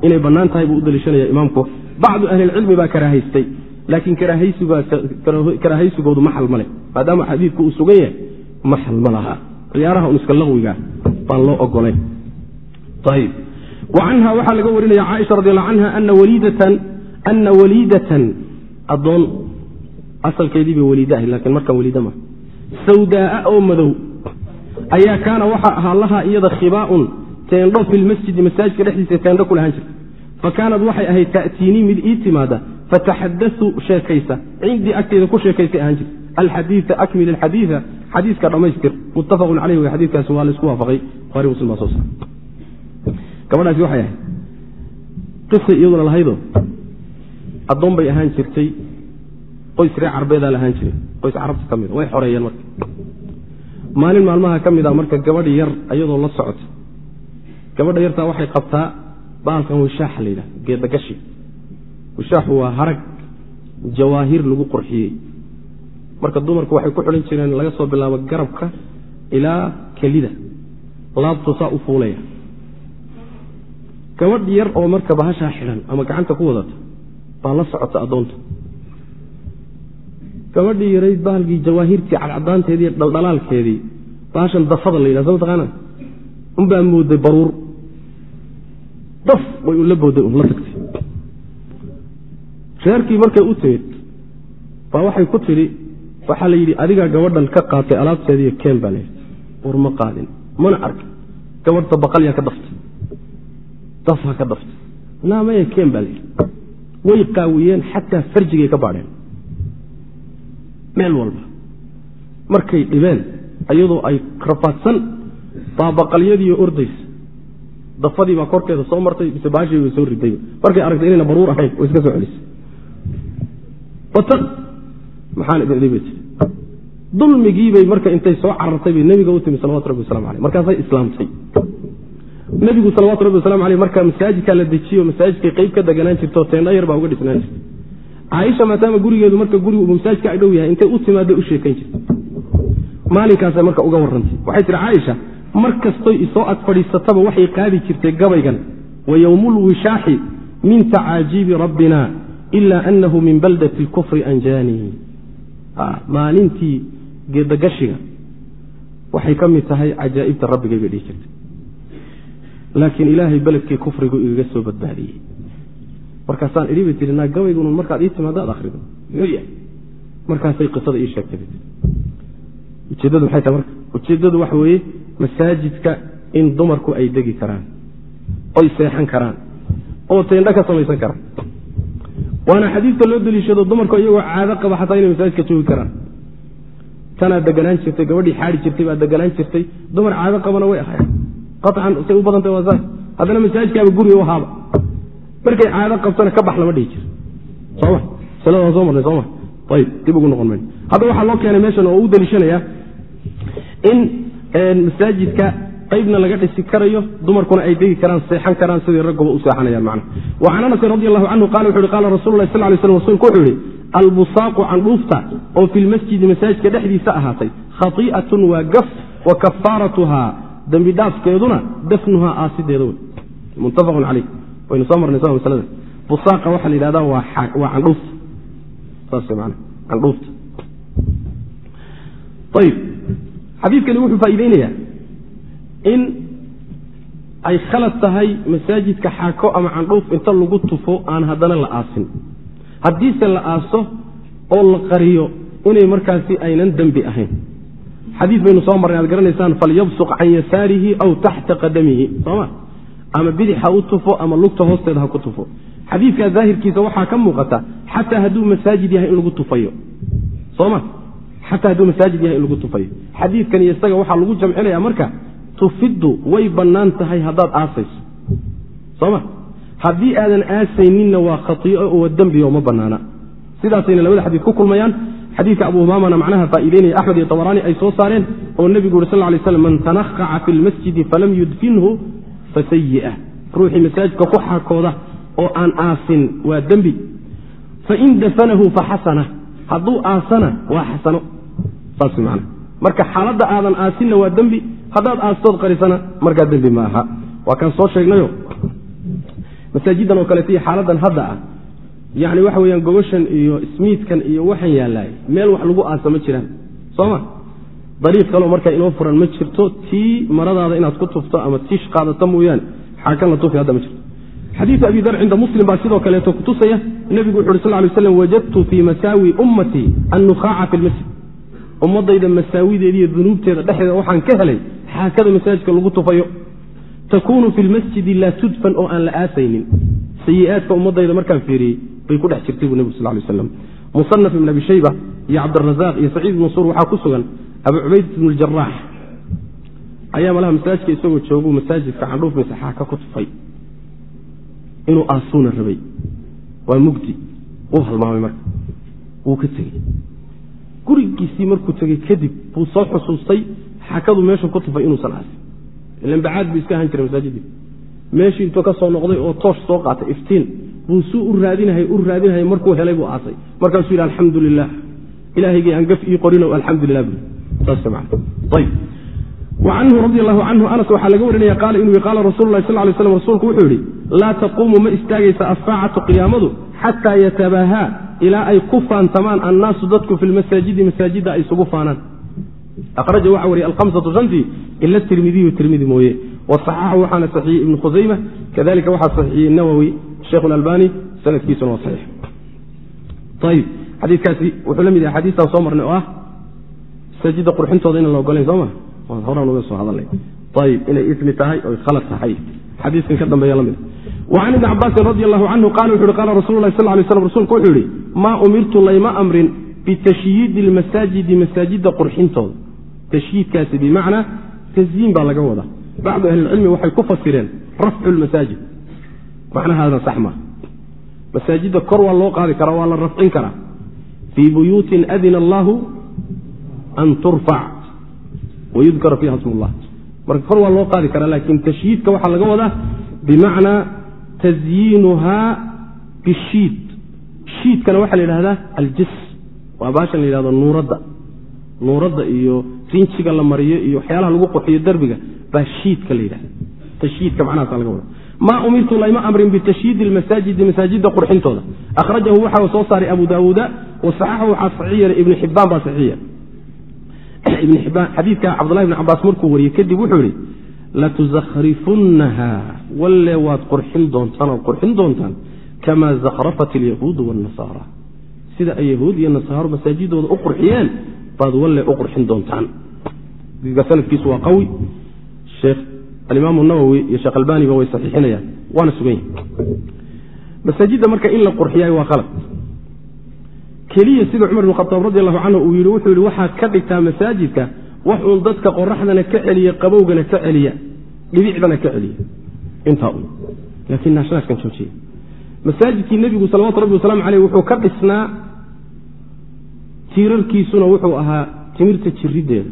[SPEAKER 1] inay bannaan tahay buu u daliishanaya imaamku. Bacdu ahlilcilmi baa karaahaystay laakiin karaahaysigoodu ma leh maadaama xadiidku uu sugan yahay maxal ma laha. Ciyaaraha un iska laqwiga baan loo ogolayn canha waxaa laga warinaya caaisha radi allahu canha ana waliidatan adoon asalkeedii bay waliid ahayd lakiin markaan waliid ma. Sawdaaa oo madow. Ayaa kaana waxaa ahaa lahaa iyada khibaaun teendho fi masaajidka dhexdiisa teendho ku lahaan jirta fa kaanad waxay ahayd ta'tiinii mid ii timaada fataxadau sheekaysa. Cindii agteeda ku sheekaysay ahaan jirta alxadiia akmil alxadiia xadiiska dhammaystir muttafaqun caleyh w xadiikaasi waa la isku waafaqay buhari muslim baa soo saar gabadhaasi waxay ahayd qisay iyaduna lahaydoo addoon bay ahaan jirtay qoys ree carbeedaa la ahaan jiray qoys carabta ka mida way xoreeyeen marka. Maalin maalmaha ka mid a marka gabadh yar ayadoo la socota gabadha yartaa waxay qabtaa baalkan wishaaxa la yidhaha geedagashi wishaaxu waa harag jawaahir lagu qurxiyey marka dumarku waxay ku xidhan jireen laga soo bilaabo garabka ilaa kelida. Laabtu saa u fuulaya. Gabadh yar oo marka bahashaa xidhan ama gacanta ku wadata baa la socota addoonta. Gabadhii yarayd bahalkii jawaahirtii cadcadaanteedii dhaldhalaalkeedii bahashan dafada la yidhah soo mataqaana unbaa mooday baruur. Daf way la booday un la tagtay. Reerkii markay u timid baa waxay ku tidhi waxaa la yidhi adigaa gabadhan ka qaatay alaabteediiyo keen baa layidhi war ma qaadin. Mana arka gabadhta baqalyaa ka daftay dafha ka daftay naamaya keen baa layidhi way qaawiyeen xataa farjigay ka baadheen. Meel walba. Markay dhibeen iyadoo ay rafaadsan baa baqalyadiiyo ordaysa dafadii baa korkeeda soo martay mise baashii way soo ridayba markay aragtay inayna baruur ahayn way iska soo celisay maxaan idin idin bay tiri. Dulmigiibay marka intay soo carartay bay nebiga u timi salawatu rabbi waslamu aleyh markaasay islaamtay. Nebigu salawatu rabbi waslamu aleyh markaa masaajidkaa la dejiyo masaajidkay qeyb ka deganaan jirto teendha yar baa uga dhisnaan jirta caaisha maadaama gurigeedu marka gurigu masaajidka ay dhow yahay intay u timaada u sheekayn jirta maalinkaasay marka uga warrantay. Waxay tihi caaisha mar kastoy isoo ag fadhiisataba waxay qaadi jirtay gabaygan wa yowmulwishaaxi min tacaajiibi rabbina ila anahu min baldati lkufri anjaanii maalintii geedagashiga waxay ka mid tahay cajaa'ibta rabbigay bay dhihi jirtay. Laakiin ilaahay beledkii kufrigu igaga soo badbaadiyey. Markaasaan idhi bay tii naa gabaygun markaad ii timaadaad akrido muxuu yahay markaasay qisada ii sheegtay ujeeddadu maxay tahay marka ujeeddadu waxa weeye masaajidka in dumarku ay degi karaan oy seexan karaan oo teendho ka samaysan karaan waana xadiidka loo deliishado dumarku iyagoo caado qaba xataa inay masaajidka joogi karaan. Tanaad deganaan jirtay gabadhii xaadi jirtay baad deganaan jirtay. Dumar caado qabana way ahayn qacan say u badantay waa haddana masaajidkaaba guriga ahaaba. Markay caado qabtana ka bax lama dhihi jiro soma masalada waan soo marnay sooma ayib dib ugu noqon mayno hadda waxaa loo keenay meeshan oo u deliishanayaa in masaajidka qaybna laga dhisi karayo dumarkuna ay degi karaan seexan karaan sidii ragguba u seexanayaan macna. Wa can anasin radi allahu canhu qala wuxu uhi qala rasulu lah sal lay slam rsulku wuxuu yihi albusaaqu candhuufta oo fi lmasjidi masaajidka dhexdiisa ahaatay khai'atun waa gaf wa kafaaratuhaa dembi dhaafkeeduna dafnuhaa aasideeda wey muttafaqun caleyh waynu soo marnay soo maslada busaaqa waxaa la yidhahdaa waa candhuufta saas man candhuufta ayib xadiidkani wuxuu faa'iideynayaa in ay khalad tahay masaajidka xaako ama candhuuf inta lagu tufo aan haddana la aasin. Haddiise la aaso oo la qariyo inay markaasi aynan dembi ahayn. Xadii baynu soo marnay aad garanaysaan falyabsuq can yasaarihi aw taxta qadamihi. Soma ama bidix ha u tufo ama lugta hoosteeda ha ku tufo. Xadiidkaa daahirkiisa waxaa ka muuqata xataa hadduu masaajid yahay in lagu tufayo. Soma xataa hadduu masaajid yahay in lagu tufayo. Xadiidkan iyo isaga waxaa lagu jamcinaya marka tufiddu way bannaan tahay haddaad aasayso. Soma haddii aadan aasayninna waa khaiio oo dembi oo ma banaana sidaasayna labada xadiid ku kulmayaan. Xadiidka abu umaamana macnaha faa'iideynaya axmed iyo tabaraani ay soo saareen oo nebigu uri sal lay slam man tanaqaca fi lmasjidi falam yudfinhu fasayi'a ruuxii masaajidka ku xakooda oo aan aasin waa dembi. Fain dafanahu faxasana hadduu aasana waa xasano. Saas man marka xaaladda aadan aasinna waa dembi haddaad aastood qarisana markaa dembi ma aha waa kaan soo sheegnayo. Masaajidan oo kaleeto iyo xaaladan hadda ah yani waxa weyaan gogoshan iyo ismiidkan iyo waxaan yaalaay meel wax lagu aasa ma jiraan. Soma dariiq kaleo markaa inoo furan ma jirto tii maradaada inaad ku tufto ama tiish qaadato mooyaane xaakan la tufi hadda ma jirto. Xadiiu abi dar cinda muslim baa sidoo kaleeto kutusaya nebigu wuxu uri sal lay slam wajadtu fii masaawi ummatii annukaaca fi lmasjid ummadayda masaawideeda iyo dunuubteeda dhexdeeda waxaan ka helay xaakada masaajidka lagu tufayo takuunu fi lmasjidi laa tudfan oo aan la aasaynin. Sayi'aadka ummadayda markaan fiiriyey bay ku dhex jirtay buu nebig sal lay slam musanaf ibn abi shayba iyo cabdirazaaq iyo saciid ibn mansuur waxaa ku sugan abu cubayd ibn ljaraax ayaa malaha masaajidka isagoo jooguu masaajidka candhuuf xaaka ku tufay. Inuu aasuuna rabay. Waa mugdi. Wuu halmaamay marka. Wuu ka tegey. Gurigiisii markuu tegey kadib buu soo xusuustay xakadu meesha ku tufay inuusan aasin ilan buu iska ahan jiray masaajidii. Meeshii intuu ka soo noqday oo toosh soo qaatay iftiin buu suu u raadinahay u raadinahay markuu helay buu aasay. Markaasuu yidhi alxamdu lilah ilahaygii aan gaf ii saas man ayb wacanhu radi allahu canhu anas waxaa laga warinaya qaala inuu qaala rasulu lahi sal lay slam rasuulku wuxuu yidhi laa taquumu ma istaagaysa assaacatu qiyaamadu xataa yatabaahaa ilaa ay ku faantamaan annaasu dadku fi lmasaajidi masaajidda ay isugu faanaan akhraja waxa wariye alhamsatu shantii ila tirmidiyu tirmidi mooye wasaxaxu waxaana saxiiyey ibnu khusayma kadalika waxaa saxiiyey nawowi sheikh albani sanadkiisuna waa saxiix ayib xadiikaasi wuxuu la mid yahay xadiistaan soo marnay oo ah masaajidda qurxintooda inaan la ogolayn soo ma horaan uga soo hadalnay ayib inay ismi tahay oy khalad tahay xadiiskan ka dambeeya la mid ibni cabaasin radi allahu canhu qala wuxu uhi qala rasulu lahi sal lay slam rsulku wuxuu yihi maa umirtu layma amrin bitashyiidi lmasaajidi masaajidda qurxintooda tashyiidkaasi bimacnaa tasyiin baa laga wadaa. Bacdu ahlilcilmi waxay ku fasireen rafcu lmasaajid macnahaadna sax maa masaajidda kor waa loo qaadi karaa waa la rafcin karaa. Fii buyuutin adina allahu an turfac wayudkara fiiha sm llah marka kor waa loo qaadi karaa laakiin tashyiidka waxaa laga wadaa bimacnaa tasyiinuhaa bishiid shiidkana waxaa la yidhahdaa aljis waa baashan la yidhahdo nuuradda nuuradda iyo rinjiga la mariyo iyo waxyaalaha lagu qoxiyo derbiga baa shiidka la yidhahda tashyiidka macnahaasa laga wada maa umirtu layma amrin bitashyiidi lmasaajidi masaajidda qurxintooda. Akhrajahu waxaa soo saaray abu daawuuda wasaxaxu waxaa saxiix yeelay ibnu xibbaan baa saxiix yeelay. [clears throat] Ibn xibaan xadiidka cabdullahi bn cabaas markuu wariyey kadib wuxuu yihi latuzakhrifunnaha walle waad qurxin doontaan oad qurxin doontaan kamaa zakhrafat alyahuudu wاnnasaara sida ay yahuud iyo nasaaro masaajidooda u qurxiyeen baad walle u qurxin doontaan. Sanadkiisu waa qawi. Sheekh alimaam nawowi iyo sheekh albaniba way saxiixinayaan. Waana sugan yahi masaajidda marka in la qurxiyaay waa qalad keliya sida cumar bn khataab radi allahu canhu uu yidhi wuxuu yidhi waxaad ka dhigtaa masaajidka wax uun dadka qoraxdana ka celiya qabowgana ka celiya dhibicdana ka celiya. Intaa un laakiin naashnaashkan joojiya. Masaajidkii nebigu salawatu rabbi wasalaamu caleyh wuxuu ka dhisnaa tiirarkiisuna wuxuu ahaa timirta jiriddeeda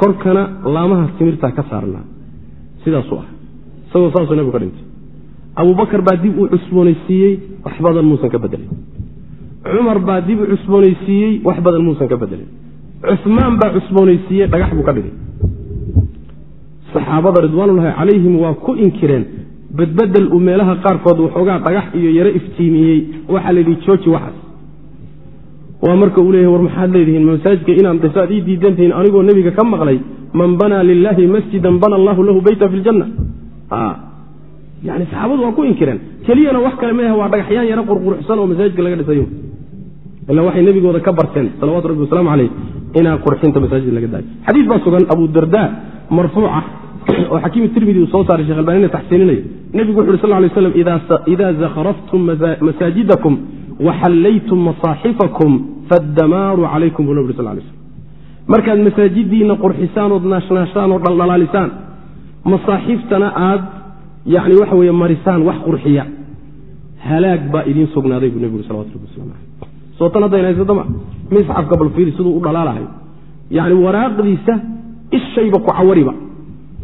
[SPEAKER 1] korkana laamaha timirtaa ka saarnaa. Sidaasuu ah. Isagoo saasuu nebigu ka dhintay. Abubakar baa dib uu cusboonaysiiyey wax badan muusan ka bedelin. Cumar baa dib u cusboonaysiiyey wax badan muusan ka bedelin. Cumaan baa cusboonaysiiyey dhagax buu ka dhigay. Saxaabada ridwaanullahi calayhim waa ku inkireen. Badbedel uu meelaha qaarkood waxoogaa dhagax iyo yaro iftiimiyey. Waxaa la yidhi jooji waxaas waa marka uu leeyahy war maxaad leedihiin? Masaajidka inaan dhisaad ii diidantihiin anigoo nebiga ka maqlay. Man banaa lilaahi masjidan bana allahu lahu beyta fi ljanna yani saxaabadu waa ku inkireen. Keliyana wax kale meah waa dhagaxyaan yaro qurquruxsan oo masaajidka laga dhisayo ila waxay nebigooda ka barteen salawatu rabbi wasalaamu caleyh inaa qurxinta masaajid laga daayo xadiis baa sugan abu darda marfuuca oo xakiim tirmidi uu soo saaray shekh albanina taxsiininayo nebigu wuxu uhi sal lay slam ida zakhraftum masaajidakum waxallaytum masaaxifakum faddamaaru calaykum buu nabig sal lay slm markaad masaajidiinna qurxisaan ood naashnaashaan oo dhaldhalaalisaan masaaxiiftana aad yani waxa weye marisaan wax qurxiya halaag baa idiin sugnaaday buu nebigu salawatu rabbi waslamu aleyh sootan haddayna haysatama misxafka balfiiri siduu u dhalaalahay yani waraaqdiisa ishayba ku cawariba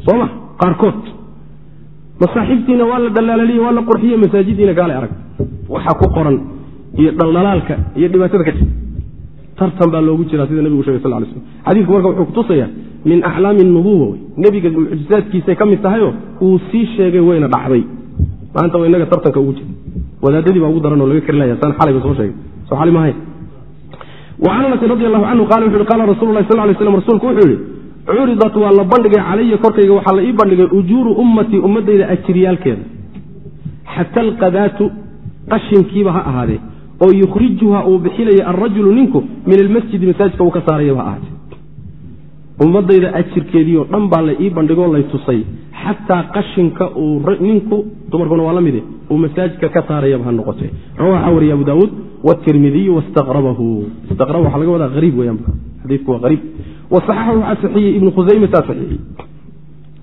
[SPEAKER 1] soo ma qaarkood masaaxiiftiina waa la dhalaalaliye waa la qurxiye masaajidiina gaala arag waxa ku qoran iyo dhaldhalaalka iyo dhibaatada ka jirta tartan baa loogu jiraa sida nebigu shegay sal lay slm xadiisku marka wuxuu kutusaya min aclaami nubuwa wey nebiga mucjizaadkiisay ka mid tahayoo uu sii sheegay wayna dhacday. Maanta wa inaga tartanka ugu jira. Wadaadadii baa ugu daran oo laga karilaya saan xalayba soo sheegay. Soo xali maahay wacan anasin radi allahu canhu qala wuxu uhi qala rasulu lahi sal lay slam rasuulku wuxuu yihi curidat waa la bandhigay calaya korkayga waxaa la ii bandhigay ujuuru ummatii ummadayda ajiryaalkeeda xata alqadaatu qashinkiiba ha ahaadee oo yukhrijuha uu bixinaya alrajulu ninku min almasjidi masaajidka uu ka saarayaba ha ahaatee. Ummadayda ajirkeediioo dhan baa la ii bandhigoo lay xataa qashinka uu ninku dumarkuna waa la mide uu masaajidka ka saarayaba ha noqote rawaxa wariya abu daawuud wtirmidiyu wastaqrabahu istaqraba waxaa laga wadaa hariib weyaan xadiidku waa hariib wasaxaxahu waxaa saxiiyey ibnu khusaymataa saxiixiyey.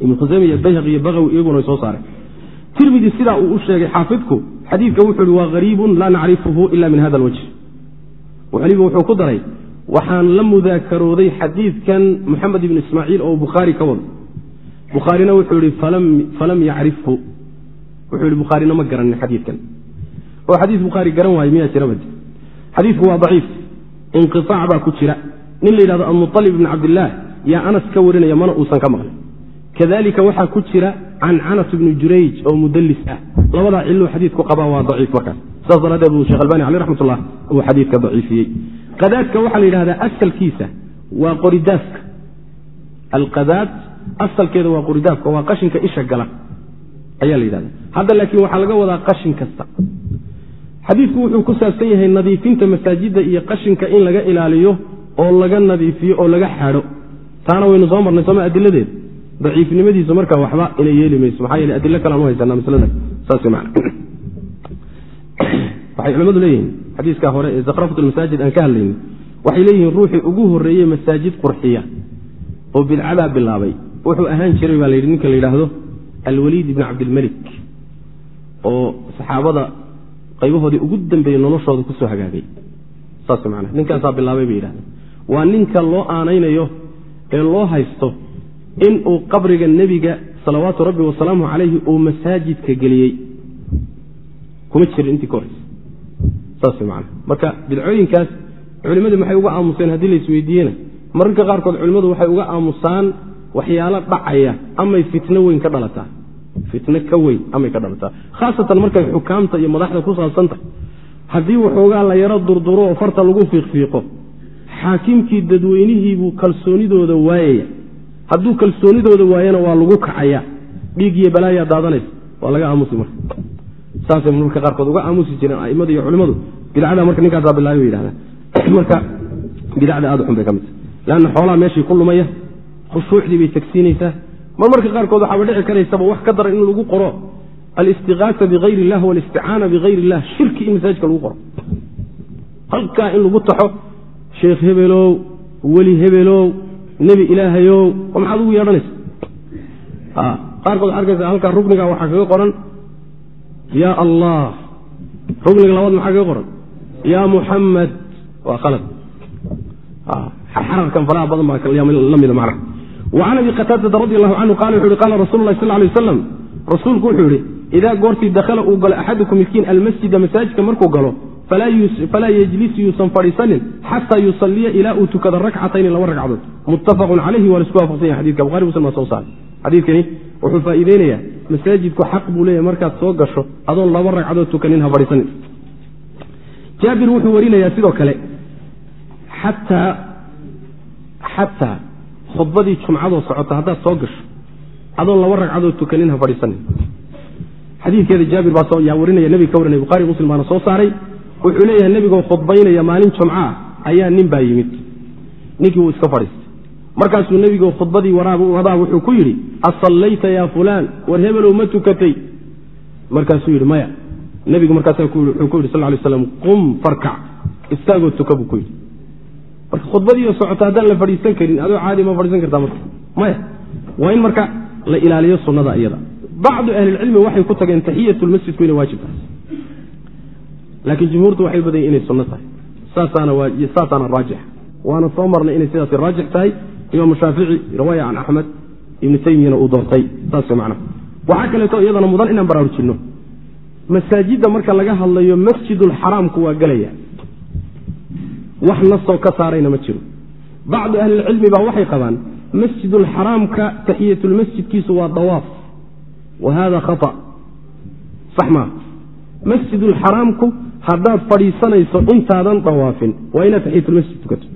[SPEAKER 1] Ibnu khusayma iyo bayhaqi iyo bagawi iyaguna way soo saareen tirmidi sidaa uu u sheegay xaafidku xadiidka wuxuu ihi waa hariibun laa nacrifuhu ila min hada alwajh. Weliba wuxuu ku daray waxaan la mudaakarooday xadiidkan moxamed ibnu ismaaciil oo bukhaari ka wado. Bukhaarina wuxuu yihi falam yacrifhu wuxuu yihi bukhaarina ma garanin xadiidkan. Oo xadiis bukhaari garan waaye miyaa jira bad xadiidku waa daciif. Inqiaac baa ku jira. Nin la yidhahdo almualib ibn cabdillaah yaa anas ka warinaya mana uusan ka maqlin kadalika waxaa ku jira cancanat ibnu jurayj oo mudallis ah. Labadaa ciluu xadiidku qabaa waa daciif markaas saas daraaddeed buu shekh albani caleh raxmatullah uu xadiidka daciifiyey. Qadaadka waxaa la yidhahdaa asalkiisa waa qoridaafka alqadaad asalkeeda waa qoridaafka waa qashinka isha gala ayaa la yidhahda hadda laakiin waxaa laga wadaa qashin kasta. Xadiidku wuxuu ku saabsan yahay nadiifinta masaajidda iyo qashinka in laga ilaaliyo oo laga nadiifiyo oo laga xaadho taana waynu soo marnay sooma adiladeed daciifnimadiisu marka waxba inay yeeli mayso maxaa yeele adilo kalean u haysanaa maslada saas man waxay culimmadu leeyihiin xadiiska hore ee zakrafat lmasaajid aan ka hadlayni waxay leeyihiin ruuxii ugu horreeyey masaajid qurxiya oo bidcadaa bilaabay. Wuxuu ahaan jiray baa layidhi ninka la yidhaahdo alwaliid ibn cabdilmelik oo saxaabada qaybahoodii ugu dambeeyey noloshooda ku soo hagaagay. Saas manaa ninkaasaa bilaabay bay yidhahdeen. Waa ninka loo aanaynayo ee loo haysto inuu qabriga nebiga salawaatu rabbi wasalaamu calayhi uu masaajidka geliyey. Kuma jirin intii ka horeysa. Saas man marka bidcooyinkaas culimmadu maxay uga aamuseen haddii la isweydiiyena mararka qaarkood culimmadu waxay uga aamusaan waxyaalo dhacaya amay fitno weyn ka dhalataa. Fitno ka weyn amay ka dhalataa. Khaasatan markay xukaamta iyo madaxda ku saabsan tahay haddii waxoogaa la yaro durduro oo farta lagu fiiqfiiqo xaakimkii dadweynihiibuu kalsoonidooda waayaya hadduu kalsoonidooda waayana waa lagu kacaya dhiig iyo balaayaa daadanaysa. Waa laga aamusi marka. Saasay marka qaarkood uga aamusi jireen aimadu iyo culimmadu. Bidcada marka ninkaasaa bilaabay bay yidhahdaan. [clears throat] Marka bidacda aad u xun bay ka mid tahay. Leanna xoolaha meeshii ku lumaya khushuucdii bay tagsiinaysaa. Mar marka qaarkood waxaaba dhici karaysaba wax ka daran in lagu qoro. Alistiqaasa bikayr illah walisticaana bikayr illah shirki in masaajidka lagu qoro. Halkaa in lagu taxo sheekh hebelow weli hebelow nebi ilaahayow oo maxaad ugu yeedhanaysa? Qaarkood arkaysa halkaa rukniga waxaa kaga qoran ya allah. Rukniga labaad maxaa kaga qoran? Ya muxamed waa khalad. Xararkan faraha badan baa la mida macna wacan abi qataadata radi allahu canhu qala wuxu uhi qala rasulu lahi sal lay waslam rasuulku wuxuu yihi idaa goortii dakhala uu galo axadukum miskiin almasjida masaajidka markuu galo falaa yejlis yuusan fadhiisanin xataa yusaliya ilaa uu tukado rakcatayni laba ragcadood muttafaqun calayhi waa la isku waafaqsan yahay xadidka buhari muslim baa soo saaray xadiidkani wuxuu faa'iideynayaa masaajidku xaq buu leeyahy markaad soo gasho adoon laba ragcadood tukanin ha fadhiisanin jaabir wuxuu warinayaa sidoo kale xataa xataa khudbadii jumcadoo socota haddaad soo gasho adoon laba ragcadood tukanin ha fadhiisanin xadiikeeda jaabir baa yaa warinaya nebiga ka warinaya buhari muslim baana soo saaray wuxuu leeyahay nebigoo khudbaynaya maalin jumca ayaa nin baa yimid. Ninkii wuu iska fadhiistay markaasuu nebigu khudbadii wadaa wuxuu ku yidhi asallayta yaa fulaan war hebelow ma tukatay. Markaasuu yidhi maya. Nebigu markaas wuxuu ku yidhi sal lay slam qum farkac istaagoo tuka buu ku yidhi. Marka khudbadiioo socota haddaan la fadhiisan karin adoo caadi ma fadhiisan kartaa marka. Maya waa in marka la ilaaliyo sunnada iyada. Bacdu ahlilcilmi waxay ku tageen taxiyat lmasjidku inay waajib tahay laakiin jumhuurtu waxay badanya inay sunno tahay. Saasaana raajix. Waana soo marnay inay sidaas raajix tahay. Imaamu shaafici riwaaya can axmed ibnu taymiyana uu doortay. Saas man waxaa kaleeto iyadana mudan inaan baraarujinno masaajidda marka laga hadlayo masjidulxaraamku waa gelaya wax nasoo ka saarayna ma jiro. Bacdu ahlilcilmi baa waxay qabaan masjidulxaraamka taxiyatulmasjidkiisu waa dawaaf. Wa hada khaa sax maa masjidulxaraamku haddaad fadhiisanayso intaadan dawaafin waa inaad taxiyatulmasjid tukato.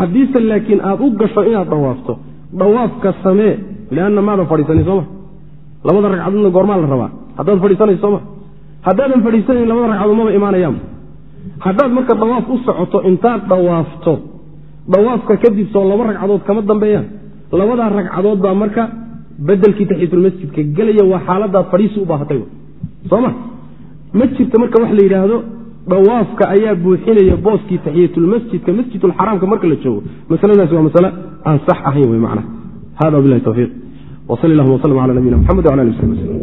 [SPEAKER 1] Haddiise laakiin aad u gasho inaad dawaafto dawaafka samee leanna maadan fadhiisanin sooma labada ragcadoodna goormaa la rabaa. Haddaad fadhiisanayso sooma haddaadan fadhiisanayn labada ragcadood maba haddaad marka dawaaf u socoto intaad dawaafto dawaafka kadib soo laba ragcadood kama dambeeyaan. Labadaa ragcadood baa marka bedelkii taxiyatulmasjidka gelaya waa xaaladaad fadhiisi u baahatay. Soma ma jirto marka wax la yidhaahdo dawaafka ayaa buuxinaya booskii taxiyatulmasjidka masjidulxaraamka marka la joogo. Masaladaasi waa masale aan sax ahayn wey macna hada wabilahi tawfiiq. Wsal llahuma wslm cala nabiyina mxamed wala ali w sabi wslm